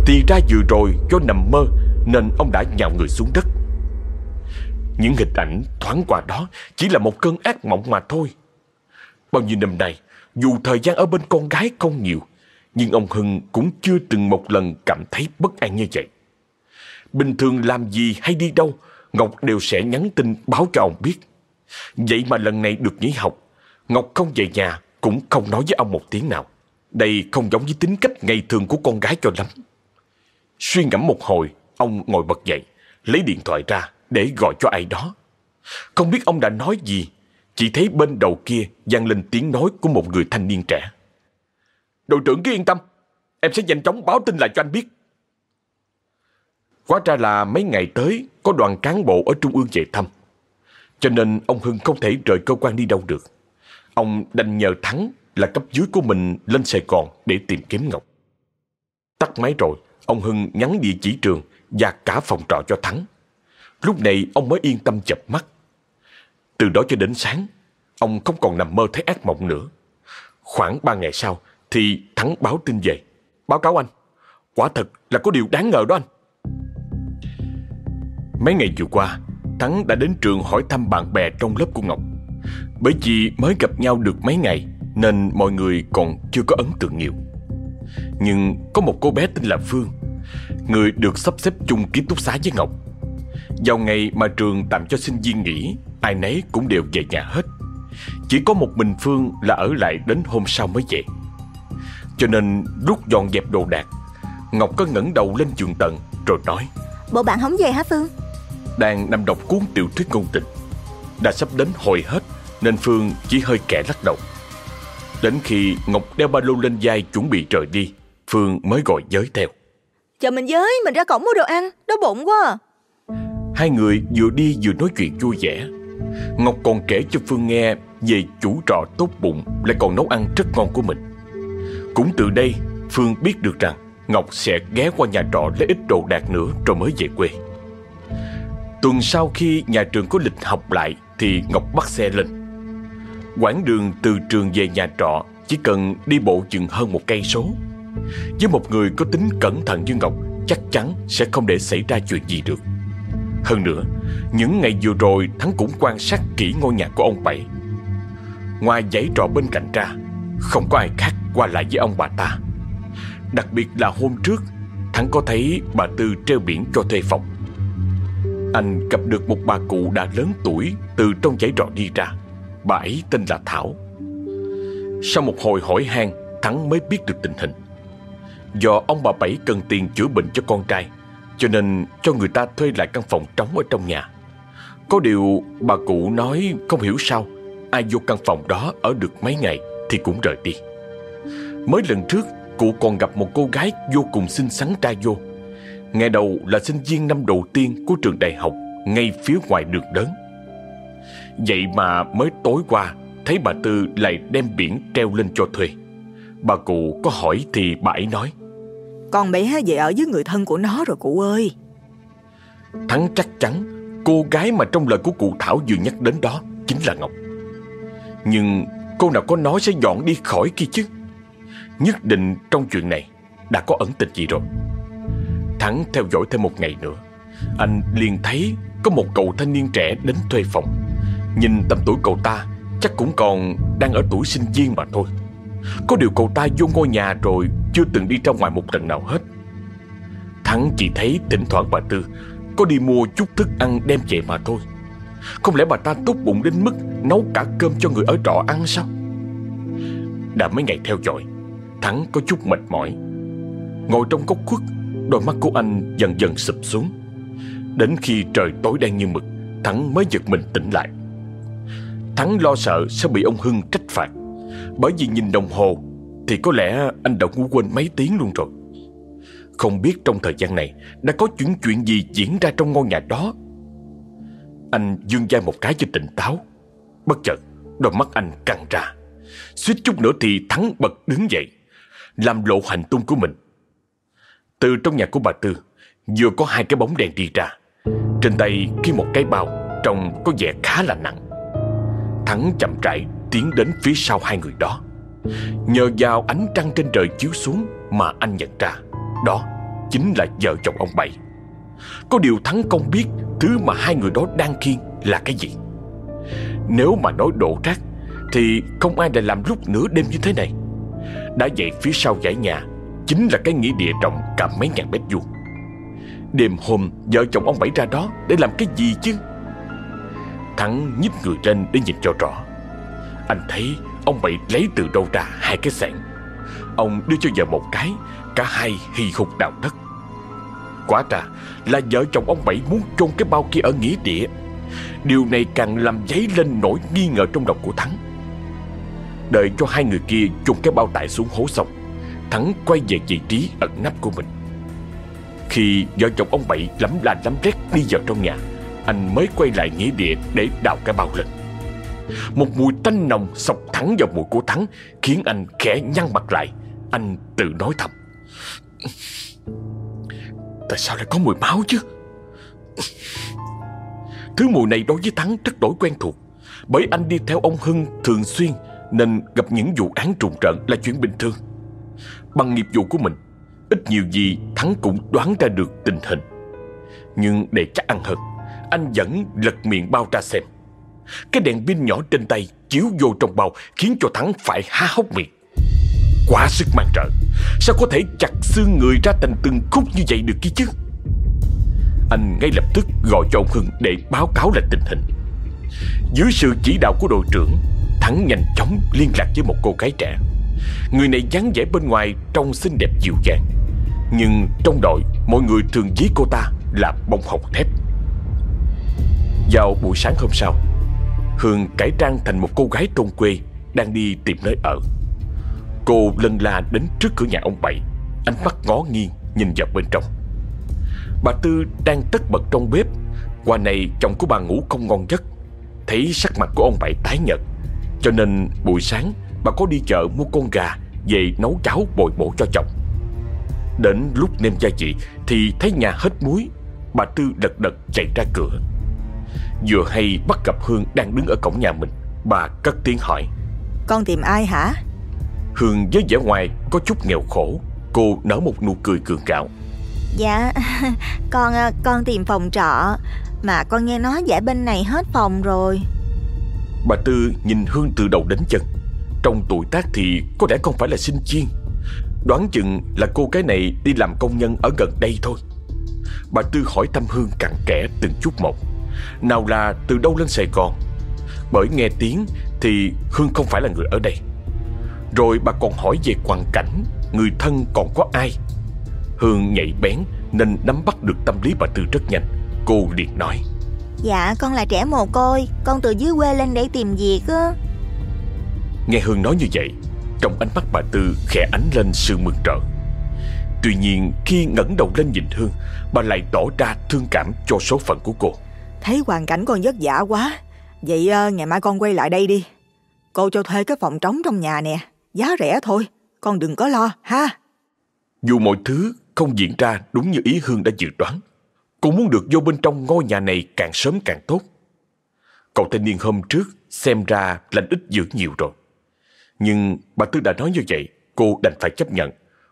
Thì ra vừa rồi do nằm mơ Nên ông đã nhào người xuống đất. Những hình ảnh thoáng qua đó Chỉ là một cơn ác mộng mà thôi. Bao nhiêu năm nay dù thời gian ở bên con gái không nhiều Nhưng ông Hưng cũng chưa từng một lần cảm thấy bất an như vậy Bình thường làm gì hay đi đâu Ngọc đều sẽ nhắn tin báo cho ông biết Vậy mà lần này được nghỉ học Ngọc không về nhà cũng không nói với ông một tiếng nào. Đây không giống với tính cách ngày thường của con gái cho lắm. Suy ngẫm một hồi, ông ngồi bật dậy, lấy điện thoại ra để gọi cho ai đó. Không biết ông đã nói gì, chỉ thấy bên đầu kia vang lên tiếng nói của một người thanh niên trẻ. Đội trưởng cứ yên tâm, em sẽ nhanh chóng báo tin lại cho anh biết. Quá ra là mấy ngày tới có đoàn cán bộ ở Trung ương về thăm. Cho nên ông Hưng không thể rời cơ quan đi đâu được. Ông đành nhờ Thắng là cấp dưới của mình lên Sài Gòn để tìm kiếm Ngọc. Tắt máy rồi, ông Hưng nhắn địa chỉ trường và cả phòng trọ cho Thắng. Lúc này ông mới yên tâm chập mắt. Từ đó cho đến sáng, ông không còn nằm mơ thấy ác mộng nữa. Khoảng ba ngày sau thì Thắng báo tin về. Báo cáo anh, quả thật là có điều đáng ngờ đó anh. Mấy ngày vừa qua, Thắng đã đến trường hỏi thăm bạn bè trong lớp của Ngọc. Bởi vì mới gặp nhau được mấy ngày Nên mọi người còn chưa có ấn tượng nhiều Nhưng có một cô bé tên là Phương Người được sắp xếp chung ký túc xá với Ngọc Vào ngày mà trường tạm cho sinh viên nghỉ Ai nấy cũng đều về nhà hết Chỉ có một mình Phương là ở lại đến hôm sau mới về Cho nên lúc dọn dẹp đồ đạc Ngọc có ngẩng đầu lên giường tầng Rồi nói Bộ bạn không về hả Phương Đang nằm đọc cuốn tiểu thuyết ngôn tình Đã sắp đến hồi hết nên Phương chỉ hơi kẻ lắc đầu. Đến khi Ngọc đeo ba lô lên vai chuẩn bị rời đi, Phương mới gọi giới theo. Chờ mình với, mình ra cổng mua đồ ăn, đói bụng quá Hai người vừa đi vừa nói chuyện vui vẻ. Ngọc còn kể cho Phương nghe về chủ trọ tốt bụng lại còn nấu ăn rất ngon của mình. Cũng từ đây, Phương biết được rằng Ngọc sẽ ghé qua nhà trọ lấy ít đồ đạc nữa rồi mới về quê. Tuần sau khi nhà trường có lịch học lại thì Ngọc bắt xe lên. Quãng đường từ trường về nhà trọ chỉ cần đi bộ chừng hơn một cây số. Với một người có tính cẩn thận như Ngọc chắc chắn sẽ không để xảy ra chuyện gì được. Hơn nữa, những ngày vừa rồi Thắng cũng quan sát kỹ ngôi nhà của ông Bảy. Ngoài giấy trò bên cạnh ra, không có ai khác qua lại với ông bà ta. Đặc biệt là hôm trước, Thắng có thấy bà Tư treo biển cho thuê phòng. Anh gặp được một bà cụ đã lớn tuổi từ trong giấy trọ đi ra. Bà ấy tên là Thảo. Sau một hồi hỏi han, Thắng mới biết được tình hình. Do ông bà Bảy cần tiền chữa bệnh cho con trai cho nên cho người ta thuê lại căn phòng trống ở trong nhà. Có điều bà cụ nói không hiểu sao, Ai vô căn phòng đó ở được mấy ngày Thì cũng rời đi. Mới lần trước, cụ còn gặp một cô gái vô cùng xinh xắn trai vô. Ngày đầu là sinh viên năm đầu tiên của trường đại học, Ngay phía ngoài đường lớn. Vậy mà mới tối qua, Thấy bà Tư lại đem biển treo lên cho thuê. Bà cụ có hỏi thì bà ấy nói con bé về ở với người thân của nó rồi cụ ơi. Thắng chắc chắn, Cô gái mà trong lời của cụ Thảo vừa nhắc đến đó Chính là Ngọc. Nhưng cô nào có nói sẽ dọn đi khỏi kia chứ? Nhất định trong chuyện này Đã có ẩn tình gì rồi. Thắng theo dõi thêm một ngày nữa, Anh liền thấy Có một cậu thanh niên trẻ đến thuê phòng. Nhìn tầm tuổi cậu ta, Chắc cũng còn đang ở tuổi sinh viên mà thôi có điều cậu ta vô ngôi nhà rồi Chưa từng đi ra ngoài một lần nào hết. Thắng chỉ thấy thỉnh thoảng bà Tư Có đi mua chút thức ăn đem về mà thôi. Không lẽ bà ta tốt bụng đến mức Nấu cả cơm cho người ở trọ ăn sao? Đã mấy ngày theo dõi, Thắng có chút mệt mỏi. Ngồi trong góc khuất, Đôi mắt của anh dần dần sụp xuống. Đến khi trời tối đen như mực, Thắng mới giật mình tỉnh lại. Thắng lo sợ sẽ bị ông Hưng trách phạt bởi vì nhìn đồng hồ, Thì có lẽ anh đã ngủ quên mấy tiếng luôn rồi. Không biết trong thời gian này Đã có chuyện chuyện gì diễn ra trong ngôi nhà đó. Anh dương dai một cái cho tỉnh táo. Bất chợt, Đôi mắt anh căng ra. Suýt chút nữa thì Thắng bật đứng dậy, Làm lộ hành tung của mình. Từ trong nhà của bà Tư, Vừa có hai cái bóng đèn đi ra. Trên tay khi một cái bao, Trông có vẻ khá là nặng. Thắng chậm rãi tiến đến phía sau hai người đó. Nhờ vào ánh trăng trên trời chiếu xuống Mà anh nhận ra, Đó chính là vợ chồng ông Bảy. Có điều Thắng không biết Thứ mà hai người đó đang khiêng là cái gì. Nếu mà nói đổ rác, Thì không ai lại làm lúc nửa đêm như thế này. Đã vậy phía sau dãy nhà Chính là cái nghĩa địa rộng cả mấy ngàn mét vuông. Đêm hôm vợ chồng ông Bảy ra đó Để làm cái gì chứ? Thắng nhích người lên để nhìn cho rõ anh thấy ông Bảy lấy từ đâu ra hai cái sạn Ông đưa cho vợ một cái, Cả hai hì hục đào đất. Quả ra là vợ chồng ông Bảy muốn chôn cái bao kia ở nghĩa địa. Điều này càng làm dấy lên nỗi nghi ngờ trong lòng của Thắng. Đợi cho hai người kia chôn cái bao tải xuống hố xong, Thắng quay về vị trí ẩn nấp của mình. Khi vợ chồng ông Bảy lắm la lắm rét đi vào trong nhà, Anh mới quay lại nghĩa địa để đào cái bao lên một mùi tanh nồng sọc thẳng vào mũi của Thắng, Khiến anh khẽ nhăn mặt lại. Anh tự nói thầm. Tại sao lại có mùi máu chứ? Thứ mùi này đối với Thắng rất đổi quen thuộc. Bởi anh đi theo ông Hưng thường xuyên, Nên gặp những vụ án trùng trận là chuyện bình thường. Bằng nghiệp vụ của mình, Ít nhiều gì Thắng cũng đoán ra được tình hình. Nhưng để chắc ăn hơn, Anh vẫn lật miệng bao ra xem cái đèn pin nhỏ trên tay chiếu vô trong bao khiến cho Thắng phải há hốc miệng. Quá sức mang trợ, sao có thể chặt xương người ra thành từng khúc như vậy được kia chứ? Anh ngay lập tức gọi cho ông Hưng để báo cáo lại tình hình. Dưới sự chỉ đạo của đội trưởng, Thắng nhanh chóng liên lạc với một cô gái trẻ. Người này dáng vẻ bên ngoài trông xinh đẹp dịu dàng. Nhưng trong đội, mọi người thường ví cô ta là bông hồng thép. Vào buổi sáng hôm sau, Hương cải trang thành một cô gái thôn quê, Đang đi tìm nơi ở. Cô lân la đến trước cửa nhà ông Bảy, Ánh mắt ngó nghiêng nhìn vào bên trong. Bà Tư đang tất bật trong bếp. Qua này, chồng của bà ngủ không ngon giấc. Thấy sắc mặt của ông Bảy tái nhợt, Cho nên buổi sáng bà có đi chợ mua con gà Về nấu cháo bồi bổ cho chồng. Đến lúc nêm gia vị Thì thấy nhà hết muối, Bà Tư lật đật chạy ra cửa. Vừa hay bắt gặp Hương đang đứng ở cổng nhà mình. Bà cất tiếng hỏi. Con tìm ai hả? Hương với vẻ ngoài có chút nghèo khổ. Cô nở một nụ cười cường gạo Dạ Con ờ, con tìm phòng trọ. Mà con nghe nói giải bên này hết phòng rồi. Bà Tư nhìn Hương từ đầu đến chân. Trong tuổi tác thì có lẽ không phải là sinh viên Đoán chừng là cô gái này đi làm công nhân ở gần đây thôi. Bà Tư hỏi thăm Hương cặn kẽ từng chút một Nào là từ đâu lên Sài Gòn? Bởi nghe tiếng thì Hương không phải là người ở đây. Rồi bà còn hỏi về hoàn cảnh Người thân còn có ai? Hương nhạy bén nên nắm bắt được tâm lý bà Tư rất nhanh. Cô liền nói. Dạ con là trẻ mồ côi Con từ dưới quê lên để tìm việc á. Nghe Hương nói như vậy Trong ánh mắt bà Tư khẽ ánh lên sự mừng rỡ. Tuy nhiên khi ngẩng đầu lên nhìn Hương Bà lại tỏ ra thương cảm cho số phận của cô Thấy hoàn cảnh con vất vả quá. Vậy ờ, ngày mai con quay lại đây đi. Cô cho thuê cái phòng trống trong nhà nè. Giá rẻ thôi. Con đừng có lo ha. Dù mọi thứ không diễn ra đúng như ý Hương đã dự đoán Cô muốn được vô bên trong ngôi nhà này càng sớm càng tốt. Cậu thanh niên hôm trước xem ra lành ít dữ nhiều rồi. Nhưng bà Tư đã nói như vậy Cô đành phải chấp nhận.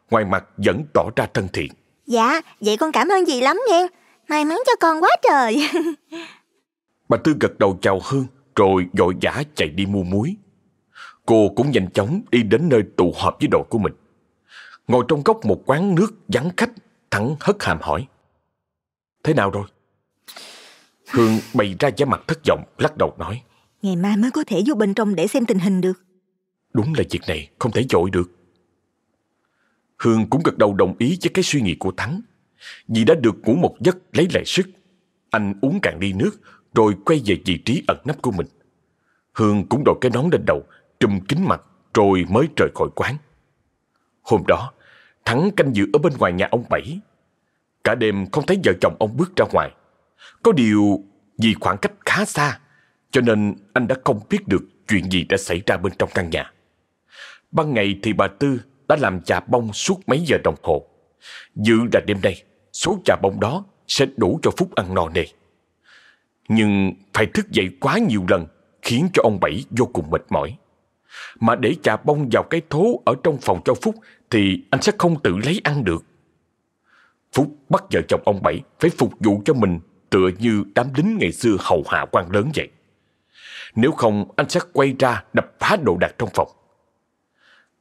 Ngoài mặt vẫn tỏ ra thân thiện. Dạ vậy con cảm ơn dì lắm nha May mắn cho con quá trời. Bà Tư gật đầu chào Hương Rồi vội vã chạy đi mua muối. Cô cũng nhanh chóng đi đến nơi tụ họp với đội của mình. Ngồi trong góc một quán nước vắng khách Thẳng hất hàm hỏi. Thế nào rồi? Hương bày ra vẻ mặt thất vọng Lắc đầu nói. Ngày mai mới có thể vô bên trong để xem tình hình được. Đúng là việc này không thể dội được. Hương cũng gật đầu đồng ý với cái suy nghĩ của Thắng vì đã được ngủ một giấc lấy lại sức Anh uống cạn ly nước Rồi quay về vị trí ẩn nấp của mình. Hương cũng đội cái nón lên đầu Trùm kính mặt Rồi mới rời khỏi quán. Hôm đó Thắng canh giữ ở bên ngoài nhà ông Bảy. Cả đêm không thấy vợ chồng ông bước ra ngoài. Có điều Vì khoảng cách khá xa Cho nên anh đã không biết được Chuyện gì đã xảy ra bên trong căn nhà. Ban ngày thì bà Tư đã làm chà bông suốt mấy giờ đồng hồ. Dự là đêm nay, số trà bông đó sẽ đủ cho Phúc ăn no nê. Nhưng phải thức dậy quá nhiều lần khiến cho ông Bảy vô cùng mệt mỏi. Mà để trà bông vào cái thố ở trong phòng cho Phúc thì anh sẽ không tự lấy ăn được. Phúc bắt vợ chồng ông Bảy phải phục vụ cho mình tựa như đám lính ngày xưa hầu hạ quan lớn vậy. Nếu không, anh sẽ quay ra đập phá đồ đạc trong phòng.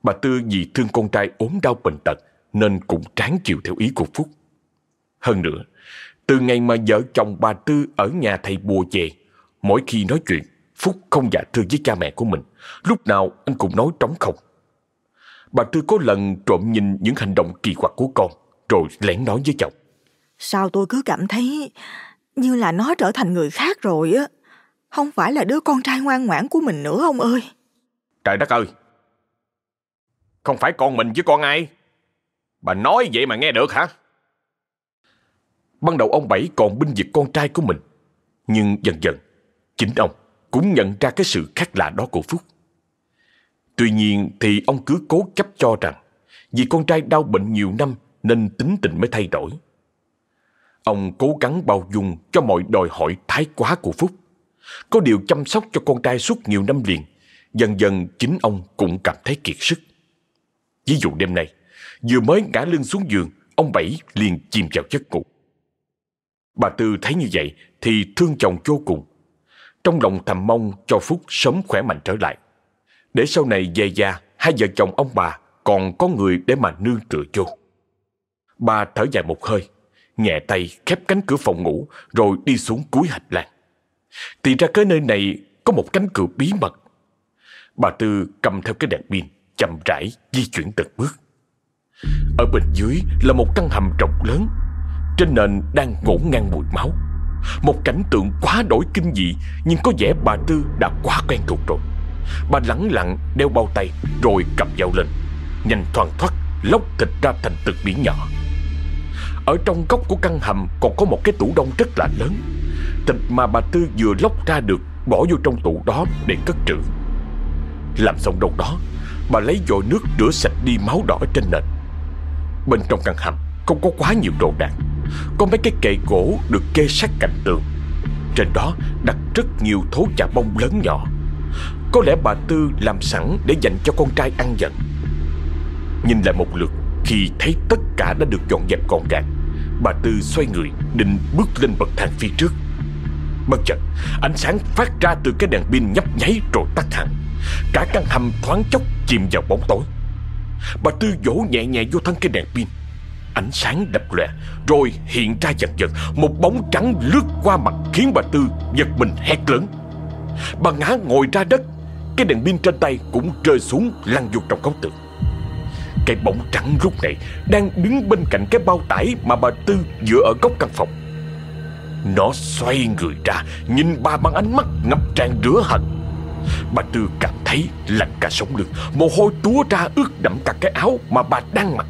Bà Tư vì thương con trai ốm đau bệnh tật nên cũng tráng chịu theo ý của Phúc. Hơn nữa, từ ngày mà vợ chồng bà Tư ở nhà thầy bùa về, mỗi khi nói chuyện, Phúc không dạ thưa với cha mẹ của mình. Lúc nào anh cũng nói trống không. Bà Tư có lần trộm nhìn những hành động kỳ quặc của con, rồi lén nói với chồng. Sao tôi cứ cảm thấy như là nó trở thành người khác rồi á. Không phải là đứa con trai ngoan ngoãn của mình nữa ông ơi. Trời đất ơi, không phải con mình chứ con ai Bà nói vậy mà nghe được hả Ban đầu ông Bảy còn binh vực con trai của mình. Nhưng dần dần Chính ông cũng nhận ra cái sự khác lạ đó của Phúc. Tuy nhiên thì ông cứ cố chấp cho rằng Vì con trai đau bệnh nhiều năm Nên tính tình mới thay đổi. Ông cố gắng bao dung cho mọi đòi hỏi thái quá của Phúc. Có điều chăm sóc cho con trai suốt nhiều năm liền Dần dần chính ông cũng cảm thấy kiệt sức. Ví dụ đêm nay, vừa mới ngã lưng xuống giường, ông Bảy liền chìm vào giấc ngủ. Bà Tư thấy như vậy thì thương chồng vô cùng. Trong lòng thầm mong cho Phúc sớm khỏe mạnh trở lại. Để sau này về già, hai vợ chồng ông bà còn có người để mà nương tựa vô. Bà thở dài một hơi, nhẹ tay khép cánh cửa phòng ngủ rồi đi xuống cuối hành lang. Thì ra cái nơi này có một cánh cửa bí mật. Bà Tư cầm theo cái đèn pin, chậm rãi di chuyển từng bước. Ở bên dưới là một căn hầm rộng lớn, trên nền đang ngổn ngang mùi máu. Một cảnh tượng quá đổi kinh dị nhưng có vẻ bà Tư đã quá quen thuộc rồi. Bà lẳng lặng đeo bao tay rồi cầm dao lên, nhanh thoang thoát lóc thịt ra thành từng biển nhỏ. Ở trong góc của căn hầm còn có một cái tủ đông rất là lớn. Thịt mà bà Tư vừa lóc ra được Bỏ vô trong tủ đó để cất trữ Làm xong đâu đó Bà lấy vòi nước rửa sạch đi máu đỏ trên nền Bên trong căn hầm Không có quá nhiều đồ đạc có mấy cái kệ gỗ được kê sát cạnh tường. Trên đó đặt rất nhiều thố chà bông lớn nhỏ. Có lẽ bà Tư làm sẵn để dành cho con trai ăn dần Nhìn lại một lượt, Khi thấy tất cả đã được dọn dẹp gọn gàng, Bà Tư xoay người, định bước lên bậc thang phía trước. Bất chợt, Ánh sáng phát ra từ cái đèn pin nhấp nháy rồi tắt hẳn. Cả căn hầm thoáng chốc chìm vào bóng tối. Bà Tư vỗ nhẹ nhẹ vô thân cái đèn pin. Ánh sáng đập lòe Rồi hiện ra dần dần Một bóng trắng lướt qua mặt Khiến bà Tư giật mình hét lớn. Bà ngã ngồi ra đất, Cái đèn pin trên tay cũng rơi xuống lăn vụt trong góc tường. Cái bóng trắng lúc này Đang đứng bên cạnh cái bao tải Mà bà Tư dựa ở góc căn phòng. Nó xoay người ra, Nhìn bà bằng ánh mắt ngập tràn rửa hận. Bà Tư cảm thấy lạnh cả sống lưng, Mồ hôi túa ra ướt đẫm cả cái áo Mà bà đang mặc.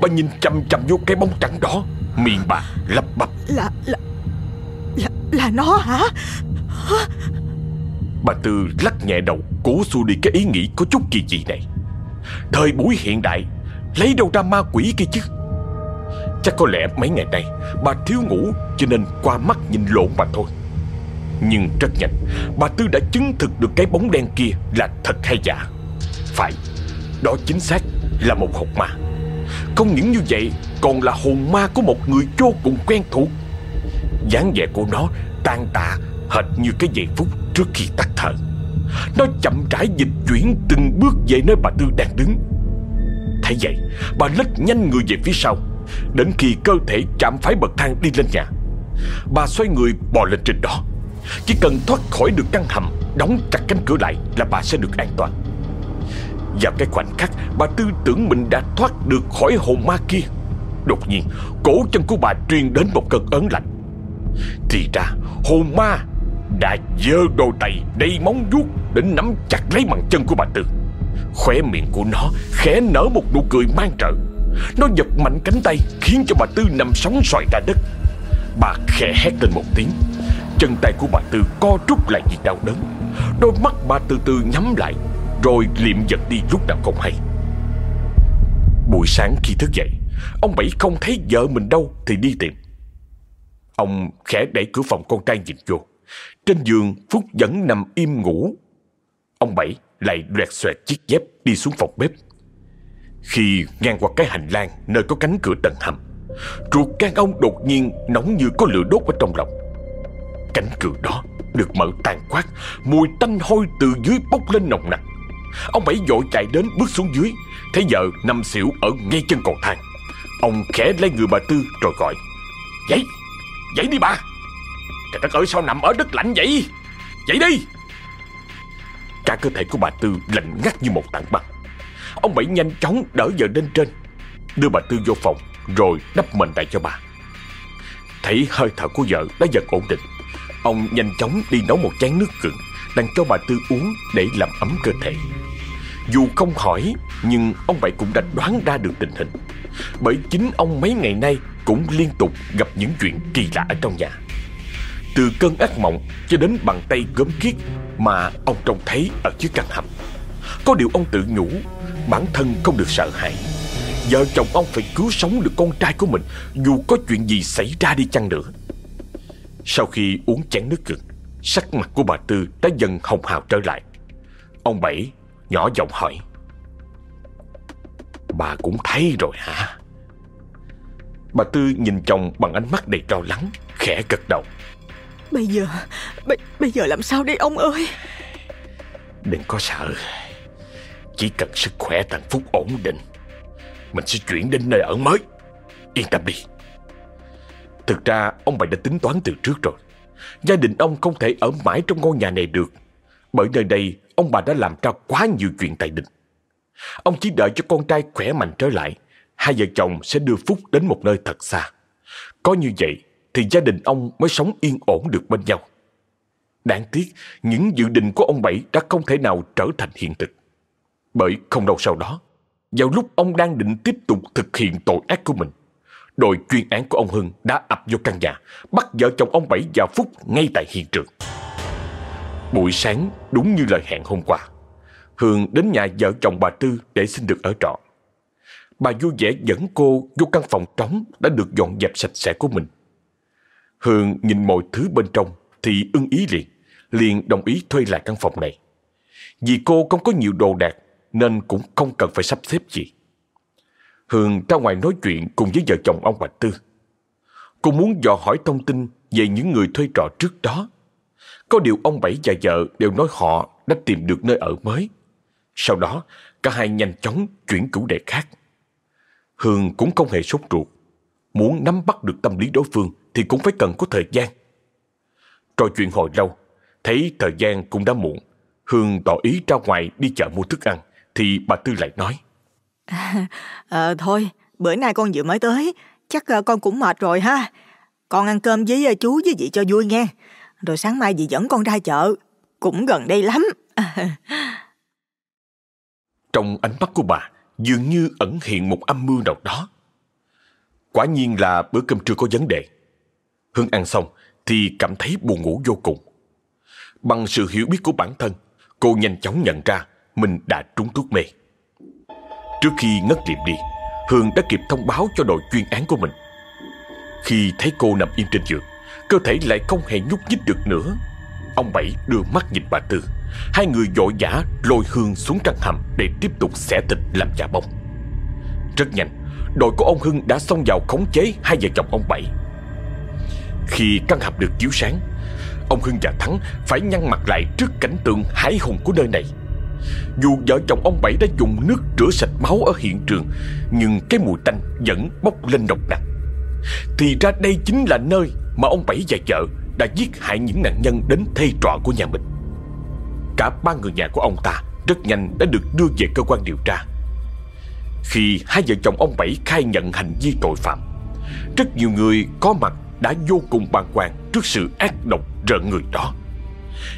Bà nhìn chăm chăm vô cái bóng trắng đó. Miệng bà lắp bắp. Là, là, là, là nó hả? hả? Bà Tư lắc nhẹ đầu Cố xua đi cái ý nghĩ có chút kỳ dị này. Thời buổi hiện đại Lấy đâu ra ma quỷ kia chứ? Chắc có lẽ mấy ngày nay Bà thiếu ngủ cho nên qua mắt nhìn lộn mà thôi. Nhưng rất nhanh Bà Tư đã chứng thực được cái bóng đen kia Là thật hay giả. Phải Đó chính xác là một hồn ma không những như vậy, Còn là hồn ma của một người vô cùng quen thuộc. Dáng vẻ của nó tan tạ hệt như cái giây phút trước khi tắt thở. Nó chậm rãi dịch chuyển từng bước về nơi bà Tư đang đứng. Thấy vậy, Bà lách nhanh người về phía sau. Đến khi cơ thể chạm phải bậc thang đi lên nhà, Bà xoay người bò lên trên đó. Chỉ cần thoát khỏi được căn hầm, Đóng chặt cánh cửa lại là bà sẽ được an toàn. Vào cái khoảnh khắc Bà tư tưởng mình đã thoát được khỏi hồn ma kia. Đột nhiên, Cổ chân của bà truyền đến một cơn ớn lạnh. Thì ra, hồn ma Đã dơ đồ tay đầy móng vuốt đến nắm chặt lấy bàn chân của bà Tư. Khóe miệng của nó khẽ nở một nụ cười mang trợ. Nó giật mạnh cánh tay, Khiến cho bà Tư nằm sóng xoài ra đất. Bà khẽ hét lên một tiếng. Chân tay của bà Tư co rút lại vì đau đớn. Đôi mắt bà từ từ nhắm lại. Rồi liệm giật đi lúc nào không hay. Buổi sáng khi thức dậy, Ông Bảy không thấy vợ mình đâu Thì đi tìm. Ông khẽ đẩy cửa phòng con trai nhìn vô. Trên giường, Phúc vẫn nằm im ngủ. Ông Bảy lại loẹt xoẹt chiếc dép đi xuống phòng bếp. Khi ngang qua cái hành lang Nơi có cánh cửa tầng hầm, Ruột gan ông đột nhiên nóng như có lửa đốt ở trong lòng. Cánh cửa đó được mở tàn quát, Mùi tanh hôi từ dưới bốc lên nồng nặc. Ông Bảy vội chạy đến bước xuống dưới. Thấy vợ nằm xỉu ở ngay chân cầu thang. Ông khẽ lấy người bà Tư rồi gọi Dậy, dậy đi bà. Trời đất ơi sao nằm ở đất lạnh vậy? Dậy đi. Cả cơ thể của bà Tư lạnh ngắt như một tảng băng. Ông Bảy nhanh chóng đỡ vợ lên trên Đưa bà Tư vô phòng Rồi đắp mền lại cho bà. Thấy hơi thở của vợ đã dần ổn định Ông nhanh chóng đi nấu một chén nước gừng. Đang cho bà Tư uống để làm ấm cơ thể. Dù không hỏi Nhưng ông Bảy cũng đã đoán ra được tình hình. Bởi chính ông mấy ngày nay Cũng liên tục gặp những chuyện kỳ lạ ở trong nhà. Từ cơn ác mộng cho đến bàn tay gớm ghiếc Mà ông trông thấy ở dưới căn hầm. Có điều ông tự nhủ Bản thân không được sợ hãi. Vợ chồng ông phải cứu sống được con trai của mình Dù có chuyện gì xảy ra đi chăng nữa. Sau khi uống chén nước cực, Sắc mặt của bà Tư đã dần hồng hào trở lại. Ông Bảy nhỏ giọng hỏi Bà cũng thấy rồi hả? Bà Tư nhìn chồng bằng ánh mắt đầy lo lắng Khẽ gật đầu. Bây giờ bây, bây giờ làm sao đây ông ơi? Đừng có sợ. Chỉ cần sức khỏe thằng Phúc ổn định Mình sẽ chuyển đến nơi ở mới. Yên tâm đi. Thực ra ông bà đã tính toán từ trước rồi Gia đình ông không thể ở mãi trong ngôi nhà này được. Bởi nơi đây, ông bà đã làm ra quá nhiều chuyện tại đình Ông chỉ đợi cho con trai khỏe mạnh trở lại, Hai vợ chồng sẽ đưa Phúc đến một nơi thật xa. Có như vậy thì gia đình ông mới sống yên ổn được bên nhau. Đáng tiếc, những dự định của ông Bảy đã không thể nào trở thành hiện thực. Bởi không lâu sau đó, Vào lúc ông đang định tiếp tục thực hiện tội ác của mình Đội chuyên án của ông Hưng đã ập vô căn nhà, Bắt vợ chồng ông Bảy và Phúc ngay tại hiện trường. Buổi sáng, đúng như lời hẹn hôm qua Hương đến nhà vợ chồng bà Tư để xin được ở trọ. Bà vui vẻ dẫn cô vô căn phòng trống đã được dọn dẹp sạch sẽ của mình. Hương nhìn mọi thứ bên trong thì ưng ý liền liền đồng ý thuê lại căn phòng này. Vì cô không có nhiều đồ đạc nên cũng không cần phải sắp xếp gì. Hường ra ngoài nói chuyện cùng với vợ chồng ông Bạch Tư Cô muốn dò hỏi thông tin về những người thuê trọ trước đó có điều ông Bảy và vợ đều nói họ đã tìm được nơi ở mới. Sau đó, cả hai nhanh chóng chuyển chủ đề khác. Hương cũng không hề sốt ruột. Muốn nắm bắt được tâm lý đối phương thì cũng phải cần có thời gian. Trò chuyện hồi lâu, thấy thời gian cũng đã muộn. Hương tỏ ý ra ngoài đi chợ mua thức ăn, thì bà Tư lại nói. À, à, thôi, bữa nay con vừa mới tới, chắc ờ, con cũng mệt rồi ha. Con ăn cơm với ờ, chú với chị cho vui nghe. Rồi sáng mai dì dẫn con ra chợ. Cũng gần đây lắm. Trong ánh mắt của bà Dường như ẩn hiện một âm mưu nào đó. Quả nhiên là bữa cơm trưa có vấn đề. Hương ăn xong Thì cảm thấy buồn ngủ vô cùng. Bằng sự hiểu biết của bản thân Cô nhanh chóng nhận ra Mình đã trúng thuốc mê. Trước khi ngất liệm đi, Hương đã kịp thông báo cho đội chuyên án của mình. Khi thấy cô nằm im trên giường, Cơ thể lại không hề nhúc nhích được nữa. Ông Bảy đưa mắt nhìn bà Tư. Hai người vội vã lôi Hương xuống căn hầm Để tiếp tục xẻ thịt làm chả bông. Rất nhanh, Đội của ông Hưng đã xông vào khống chế Hai vợ chồng ông Bảy. Khi căn hầm được chiếu sáng, Ông Hưng và Thắng phải nhăn mặt lại Trước cảnh tượng hãi hùng của nơi này. Dù vợ chồng ông Bảy đã dùng nước rửa sạch máu ở hiện trường Nhưng cái mùi tanh vẫn bốc lên nồng nặc Thì ra đây chính là nơi mà ông Bảy và vợ đã giết hại những nạn nhân đến thê trọ của nhà mình. Cả ba người nhà của ông ta rất nhanh đã được đưa về cơ quan điều tra. Khi hai vợ chồng ông Bảy khai nhận hành vi tội phạm, rất nhiều người có mặt đã vô cùng bàng hoàng trước sự ác độc rợn người đó.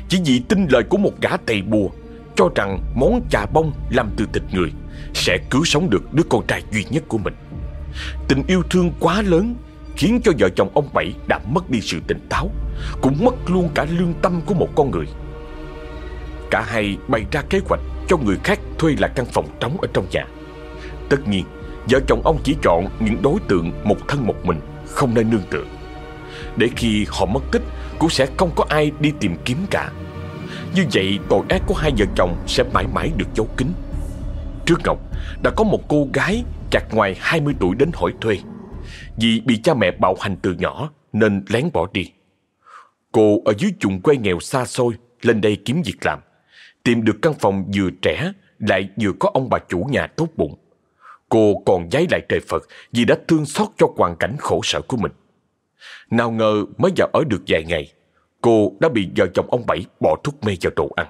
Chỉ vì tin lời của một gã thầy bùa cho rằng món chà bông làm từ thịt người sẽ cứu sống được đứa con trai duy nhất của mình. Tình yêu thương quá lớn khiến cho vợ chồng ông Bảy đã mất đi sự tỉnh táo, cũng mất luôn cả lương tâm của một con người. Cả hai bày ra kế hoạch cho người khác thuê lại căn phòng trống ở trong nhà. Tất nhiên, vợ chồng ông chỉ chọn những đối tượng một thân một mình, không nên nương tựa. Để khi họ mất tích, cũng sẽ không có ai đi tìm kiếm cả. Như vậy, tội ác của hai vợ chồng sẽ mãi mãi được giấu kín. Trước Ngọc, đã có một cô gái chặt ngoài 20 tuổi đến hỏi thuê. Vì bị cha mẹ bạo hành từ nhỏ nên lén bỏ đi. Cô ở dưới vùng quê nghèo xa xôi lên đây kiếm việc làm. Tìm được căn phòng vừa trẻ lại vừa có ông bà chủ nhà tốt bụng. Cô còn giấy lại trời Phật vì đã thương xót cho hoàn cảnh khổ sở của mình. Nào ngờ mới vào ở được vài ngày, cô đã bị vợ chồng ông Bảy bỏ thuốc mê vào đồ ăn.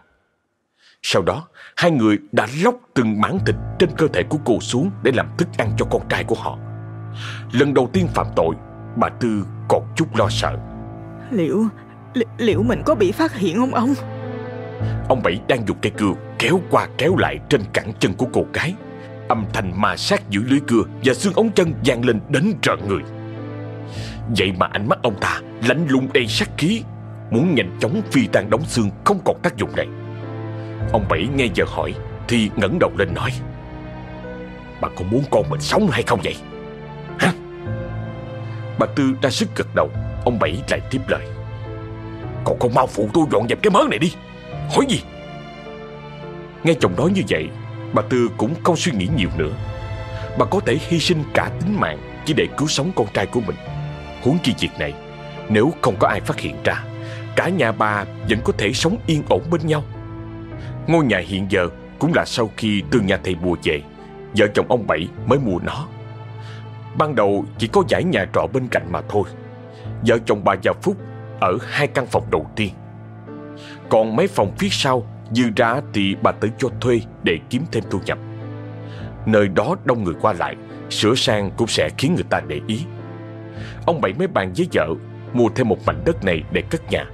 Sau đó, hai người đã lóc từng mảng thịt trên cơ thể của cô xuống để làm thức ăn cho con trai của họ. Lần đầu tiên phạm tội Bà Tư còn chút lo sợ Liệu li, Liệu mình có bị phát hiện không ông Ông Bảy đang dùng cây cưa Kéo qua kéo lại trên cẳng chân của cô gái Âm thanh ma sát giữa lưới cưa Và xương ống chân vang lên đến trợn người Vậy mà ánh mắt ông ta lạnh lùng đầy sát khí Muốn nhanh chóng phi tan đóng xương Không còn tác dụng này. Ông Bảy nghe vợ hỏi Thì ngẩng đầu lên nói, Bà có muốn con mình sống hay không vậy? Hả? Bà Tư ra sức gật đầu, Ông Bảy lại tiếp lời, Còn con mau phụ tôi dọn dẹp cái mớ này đi, Hỏi gì? Nghe chồng nói như vậy, Bà Tư cũng không suy nghĩ nhiều nữa. Bà có thể hy sinh cả tính mạng Chỉ để cứu sống con trai của mình. Huống chi việc này, Nếu không có ai phát hiện ra Cả nhà bà vẫn có thể sống yên ổn bên nhau. Ngôi nhà hiện giờ Cũng là sau khi từ nhà thầy bùa về, Vợ chồng ông Bảy mới mua nó. Ban đầu chỉ có giải nhà trọ bên cạnh mà thôi. Vợ chồng bà và Phúc Ở hai căn phòng đầu tiên. Còn mấy phòng phía sau, Dư ra thì bà tự cho thuê Để kiếm thêm thu nhập. Nơi đó đông người qua lại, Sửa sang cũng sẽ khiến người ta để ý. Ông Bảy mới bàn với vợ Mua thêm một mảnh đất này để cất nhà.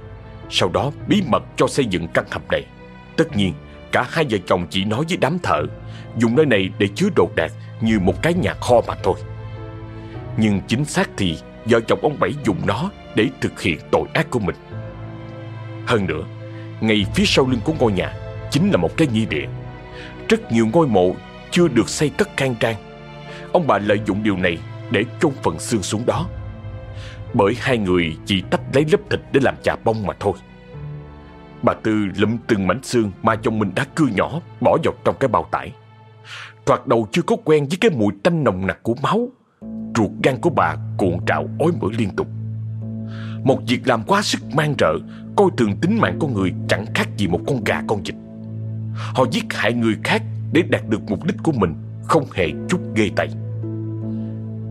Sau đó bí mật cho xây dựng căn hầm này Tất nhiên Cả hai vợ chồng chỉ nói với đám thợ Dùng nơi này để chứa đồ đạc Như một cái nhà kho mà thôi nhưng chính xác thì vợ chồng ông Bảy dùng nó để thực hiện tội ác của mình. Hơn nữa, ngay phía sau lưng của ngôi nhà chính là một cái nghi địa. Rất nhiều ngôi mộ chưa được xây cất khang trang. Ông bà lợi dụng điều này để chôn phần xương xuống đó. Bởi hai người chỉ tách lấy lớp thịt để làm chà bông mà thôi. Bà Tư lụm từng mảnh xương mà chồng mình đã cưa nhỏ, bỏ vào trong cái bao tải. Thoạt đầu chưa có quen với cái mùi tanh nồng nặc của máu. Ruột gan của bà cuộn trào ói mửa liên tục. Một việc làm quá sức mang rợ, Coi thường tính mạng con người chẳng khác gì một con gà con vịt. Họ giết hại người khác để đạt được mục đích của mình, Không hề chút ghê tay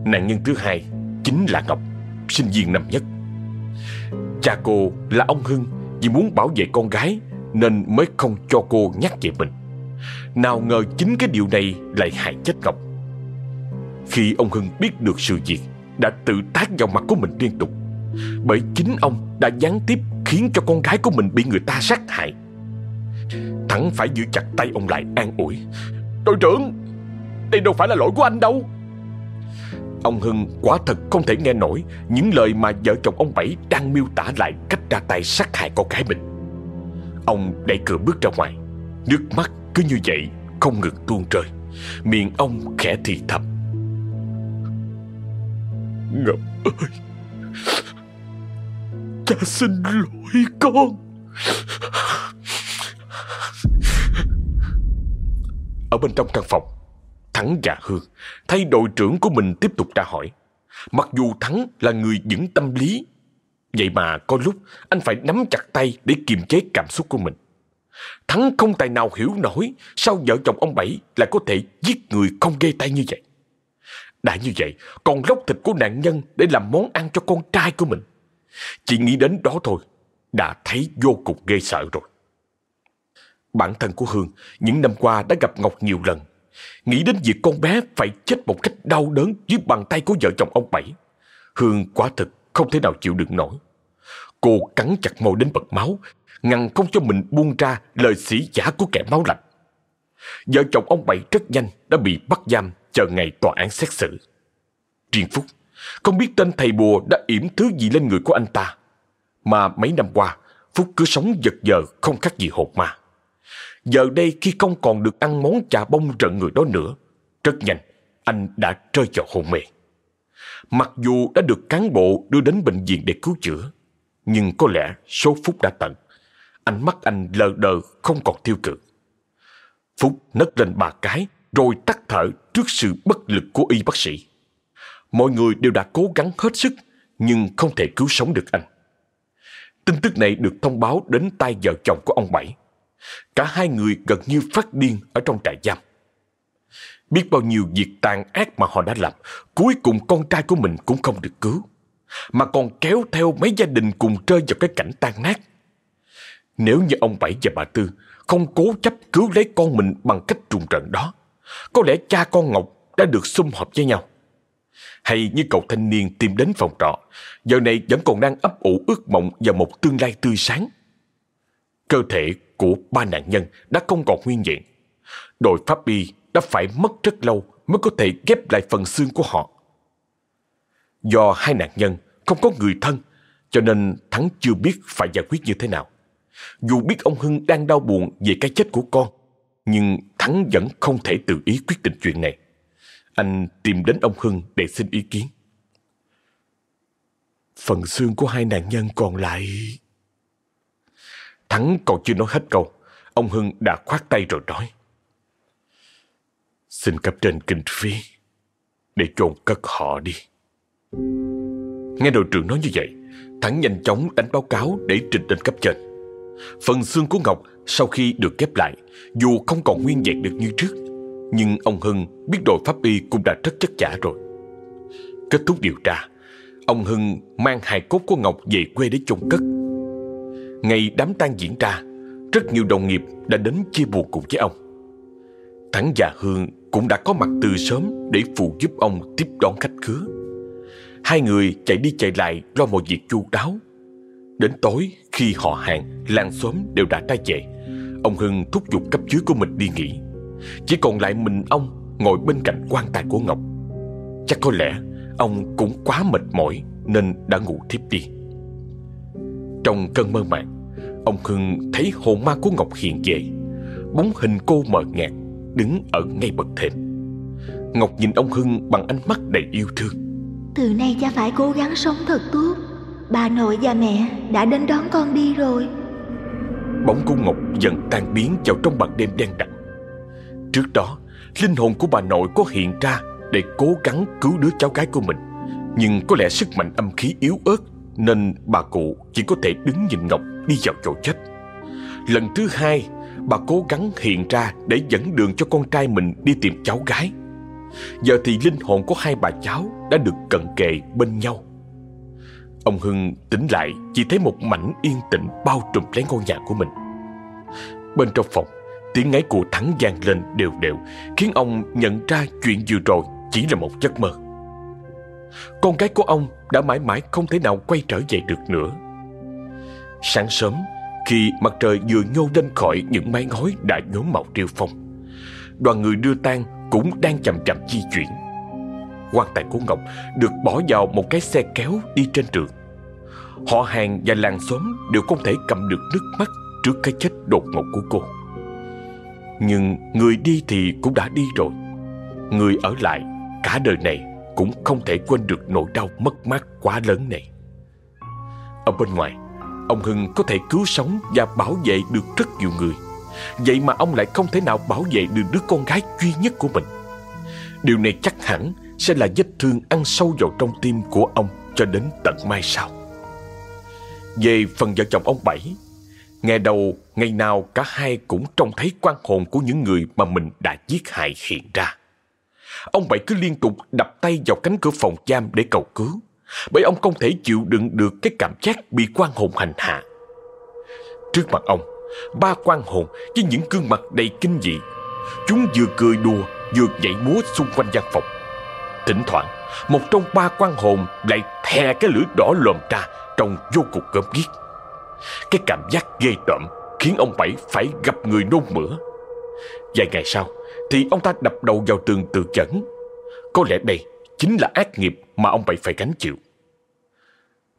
Nạn nhân thứ hai chính là Ngọc. Sinh viên năm nhất. Cha cô là ông Hưng Vì muốn bảo vệ con gái Nên mới không cho cô nhắc về mình. Nào ngờ chính cái điều này lại hại chết Ngọc Khi ông Hưng biết được sự việc, Đã tự tác vào mặt của mình liên tục. Bởi chính ông đã gián tiếp Khiến cho con gái của mình bị người ta sát hại. Thắng phải giữ chặt tay ông lại an ủi. Đội trưởng, Đây đâu phải là lỗi của anh đâu. Ông Hưng quả thật không thể nghe nổi Những lời mà vợ chồng ông Bảy Đang miêu tả lại cách ra tay sát hại con gái mình. Ông đẩy cửa bước ra ngoài, Nước mắt cứ như vậy không ngừng tuôn rơi, Miệng ông khẽ thì thầm. Ngọc ơi, Cha xin lỗi con. Ở bên trong căn phòng Thắng và Hương Thay đội trưởng của mình tiếp tục tra hỏi Mặc dù Thắng là người vững tâm lý Vậy mà có lúc anh phải nắm chặt tay để kiềm chế cảm xúc của mình Thắng không tài nào hiểu nổi sao vợ chồng ông Bảy lại có thể giết người không ghê tay như vậy. Đã như vậy, còn lóc thịt của nạn nhân để làm món ăn cho con trai của mình. Chỉ nghĩ đến đó thôi, đã thấy vô cùng ghê sợ rồi. Bản thân của Hương những năm qua đã gặp Ngọc nhiều lần. Nghĩ đến việc con bé phải chết một cách đau đớn dưới bàn tay của vợ chồng ông Bảy. Hương quả thực không thể nào chịu đựng nổi. Cô cắn chặt môi đến bật máu ngăn không cho mình buông ra lời sĩ giả của kẻ máu lạnh. Vợ chồng ông Bảy rất nhanh đã bị bắt giam chờ ngày tòa án xét xử. Riêng Phúc, không biết tên thầy bùa đã yểm thứ gì lên người của anh ta. Mà mấy năm qua, Phúc cứ sống giật giờ không khác gì hột ma. Giờ đây khi không còn được ăn món trà bông rợn người đó nữa, rất nhanh, anh đã rơi vào hôn mê. Mặc dù đã được cán bộ đưa đến bệnh viện để cứu chữa, nhưng có lẽ số phút đã tận. Ánh mắt anh lờ đờ không còn tiêu cự. Phúc nấc lên ba cái rồi tắt thở trước sự bất lực của y bác sĩ. Mọi người đều đã cố gắng hết sức nhưng không thể cứu sống được anh. Tin tức này được thông báo đến tai vợ chồng của ông Bảy. Cả hai người gần như phát điên ở trong trại giam. Biết bao nhiêu việc tàn ác mà họ đã làm, cuối cùng con trai của mình cũng không được cứu. Mà còn kéo theo mấy gia đình cùng rơi vào cái cảnh tan nát. Nếu như ông Bảy và bà Tư không cố chấp cứu lấy con mình bằng cách trùng trận đó, có lẽ cha con Ngọc đã được sum họp với nhau. Hay như cậu thanh niên tìm đến phòng trọ, giờ này vẫn còn đang ấp ủ ước mộng vào một tương lai tươi sáng. Cơ thể của ba nạn nhân đã không còn nguyên vẹn. Đội pháp y đã phải mất rất lâu mới có thể ghép lại phần xương của họ. Do hai nạn nhân không có người thân, cho nên Thắng chưa biết phải giải quyết như thế nào. Dù biết ông Hưng đang đau buồn về cái chết của con, nhưng Thắng vẫn không thể tự ý quyết định chuyện này. Anh tìm đến ông Hưng để xin ý kiến. Phần xương của hai nạn nhân còn lại... Thắng còn chưa nói hết câu, ông Hưng đã khoát tay rồi nói. Xin cấp trên kinh phí để chôn cất họ đi. Nghe đội trưởng nói như vậy, Thắng nhanh chóng đánh báo cáo để trình lên cấp trên. Phần xương của Ngọc sau khi được ghép lại, dù không còn nguyên vẹn được như trước, nhưng ông Hưng biết đội pháp y cũng đã rất chất chả rồi. Kết thúc điều tra, ông Hưng mang hài cốt của Ngọc về quê để chôn cất. Ngày đám tang diễn ra, rất nhiều đồng nghiệp đã đến chia buồn cùng với ông. Thắng và Hương cũng đã có mặt từ sớm để phụ giúp ông tiếp đón khách khứa. Hai người chạy đi chạy lại lo mọi việc chu đáo Đến tối khi họ hàng, làng xóm đều đã ra về Ông Hưng thúc giục cấp dưới của mình đi nghỉ Chỉ còn lại mình ông ngồi bên cạnh quan tài của Ngọc Chắc có lẽ ông cũng quá mệt mỏi nên đã ngủ thiếp đi trong cơn mơ màng. Ông Hưng thấy hồn ma của Ngọc hiện về Bóng hình cô mờ nhạt Đứng ở ngay bậc thềm. Ngọc nhìn ông Hưng bằng ánh mắt đầy yêu thương. Từ nay cha phải cố gắng sống thật tốt. Bà nội và mẹ đã đến đón con đi rồi. Bóng của Ngọc dần tan biến vào trong màn đêm đen đặc. Trước đó Linh hồn của bà nội có hiện ra Để cố gắng cứu đứa cháu gái của mình Nhưng có lẽ sức mạnh âm khí yếu ớt nên bà cụ chỉ có thể đứng nhìn Ngọc đi vào chỗ chết. Lần thứ hai, Bà cố gắng hiện ra để dẫn đường cho con trai mình đi tìm cháu gái. Giờ thì linh hồn của hai bà cháu đã được cận kề bên nhau. Ông Hưng tỉnh lại chỉ thấy một mảnh yên tĩnh bao trùm lấy ngôi nhà của mình. Bên trong phòng, Tiếng ngáy của Thắng vang lên đều đều, Khiến ông nhận ra chuyện vừa rồi chỉ là một giấc mơ. Con gái của ông đã mãi mãi không thể nào quay trở về được nữa. Sáng sớm, Khi mặt trời vừa nhô lên khỏi những mái ngói đã nhuốm màu triêu phong, Đoàn người đưa tang cũng đang chậm chậm di chuyển. Quan tài của Ngọc được bỏ vào một cái xe kéo đi trên đường. Họ hàng và làng xóm đều không thể cầm được nước mắt trước cái chết đột ngột của cô. Nhưng người đi thì cũng đã đi rồi. Người ở lại cả đời này cũng không thể quên được nỗi đau mất mát quá lớn này Ở bên ngoài Ông Hưng có thể cứu sống và bảo vệ được rất nhiều người Vậy mà ông lại không thể nào bảo vệ được đứa con gái duy nhất của mình Điều này chắc hẳn sẽ là vết thương ăn sâu vào trong tim của ông cho đến tận mai sau. Về phần vợ chồng ông Bảy, ngày đầu, ngày nào cả hai cũng trông thấy quan hồn của những người mà mình đã giết hại hiện ra. Ông Bảy cứ liên tục đập tay vào cánh cửa phòng giam để cầu cứu, bởi ông không thể chịu đựng được cái cảm giác bị quan hồn hành hạ. Trước mặt ông, ba quan hồn với những gương mặt đầy kinh dị. Chúng vừa cười đùa, vừa nhảy múa xung quanh gian phòng. Thỉnh thoảng Một trong ba quan hồn lại thè cái lưỡi đỏ lòm ra Trông vô cùng gớm ghiếc Cái cảm giác ghê tởm Khiến ông Bảy phải gặp người nôn mửa Vài ngày sau thì ông ta đập đầu vào tường tự chẩn Có lẽ đây chính là ác nghiệp Mà ông Bảy phải gánh chịu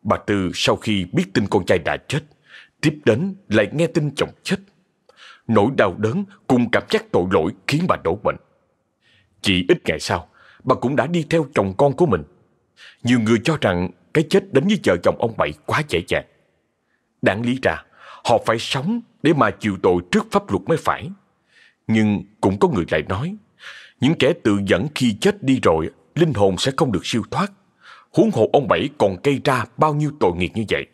Bà Tư sau khi biết tin con trai đã chết Tiếp đến lại nghe tin chồng chết Nỗi đau đớn cùng cảm giác tội lỗi khiến bà đổ bệnh Chỉ ít ngày sau bà cũng đã đi theo chồng con của mình. Nhiều người cho rằng cái chết đến với vợ chồng ông Bảy quá dễ dàng. Đáng lý ra, họ phải sống để mà chịu tội trước pháp luật mới phải. Nhưng cũng có người lại nói, những kẻ tự dẫn khi chết đi rồi, linh hồn sẽ không được siêu thoát. Huống hồ ông Bảy còn gây ra bao nhiêu tội nghiệp như vậy.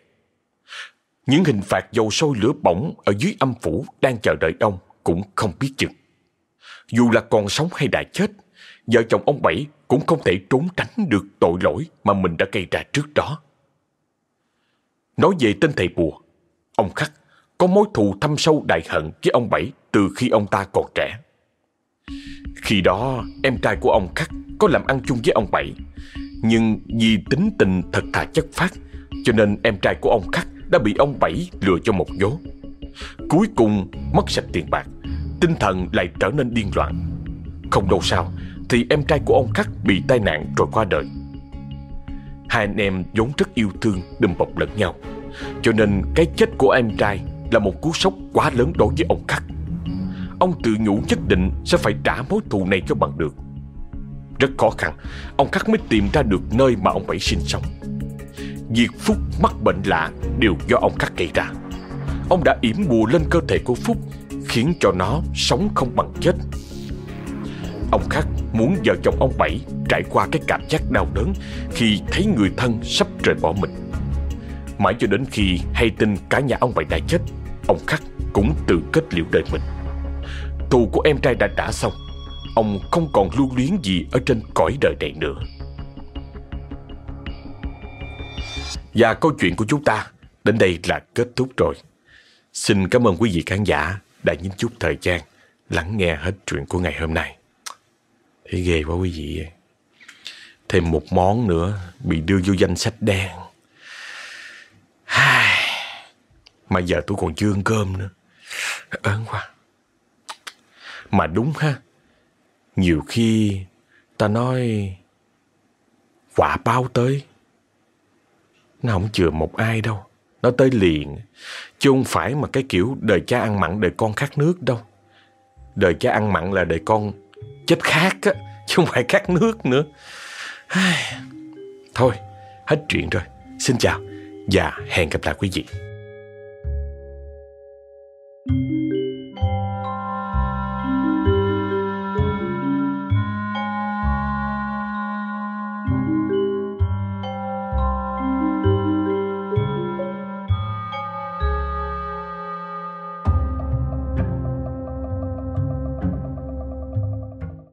Những hình phạt dầu sôi lửa bỏng ở dưới âm phủ đang chờ đợi ông cũng không biết chừng. Dù là còn sống hay đã chết, vợ chồng ông Bảy cũng không thể trốn tránh được tội lỗi mà mình đã gây ra trước đó. Nói về tên thầy bùa, ông Khắc có mối thù thâm sâu đại hận với ông Bảy từ khi ông ta còn trẻ. Khi đó, em trai của ông Khắc có làm ăn chung với ông Bảy, nhưng vì tính tình thật thà chất phát, cho nên em trai của ông Khắc đã bị ông Bảy lừa cho một vố. Cuối cùng mất sạch tiền bạc, tinh thần lại trở nên điên loạn. Không đâu sao, thì em trai của ông Khắc bị tai nạn rồi qua đời. Hai anh em vốn rất yêu thương đùm bọc lẫn nhau, cho nên cái chết của em trai là một cú sốc quá lớn đối với ông Khắc. Ông tự nhủ nhất định sẽ phải trả mối thù này cho bằng được. Rất khó khăn, ông Khắc mới tìm ra được nơi mà ông Bảy sinh sống. Việc Phúc mắc bệnh lạ đều do ông Khắc gây ra. Ông đã yểm bùa lên cơ thể của Phúc, khiến cho nó sống không bằng chết Ông Khắc muốn vợ chồng ông Bảy trải qua cái cảm giác đau đớn khi thấy người thân sắp rời bỏ mình. Mãi cho đến khi hay tin cả nhà ông Bảy đã chết, ông Khắc cũng tự kết liễu đời mình. Thù của em trai đã trả xong, ông không còn lưu luyến gì ở trên cõi đời này nữa. Và câu chuyện của chúng ta đến đây là kết thúc rồi. Xin cảm ơn quý vị khán giả đã nhín chút thời gian lắng nghe hết chuyện của ngày hôm nay. Thấy ghê quá quý vị Thêm một món nữa Bị đưa vô danh sách đen Mà giờ tôi còn chưa ăn cơm nữa Ớn quá mà đúng ha. Nhiều khi Ta nói, Quả bao tới. Nó không chừa một ai đâu. Nó tới liền. Chứ không phải mà cái kiểu đời cha ăn mặn, đời con khát nước đâu. Đời cha ăn mặn là đời con chết khát á, Chứ không phải khát nước nữa. Thôi, hết chuyện rồi. Xin chào và hẹn gặp lại quý vị.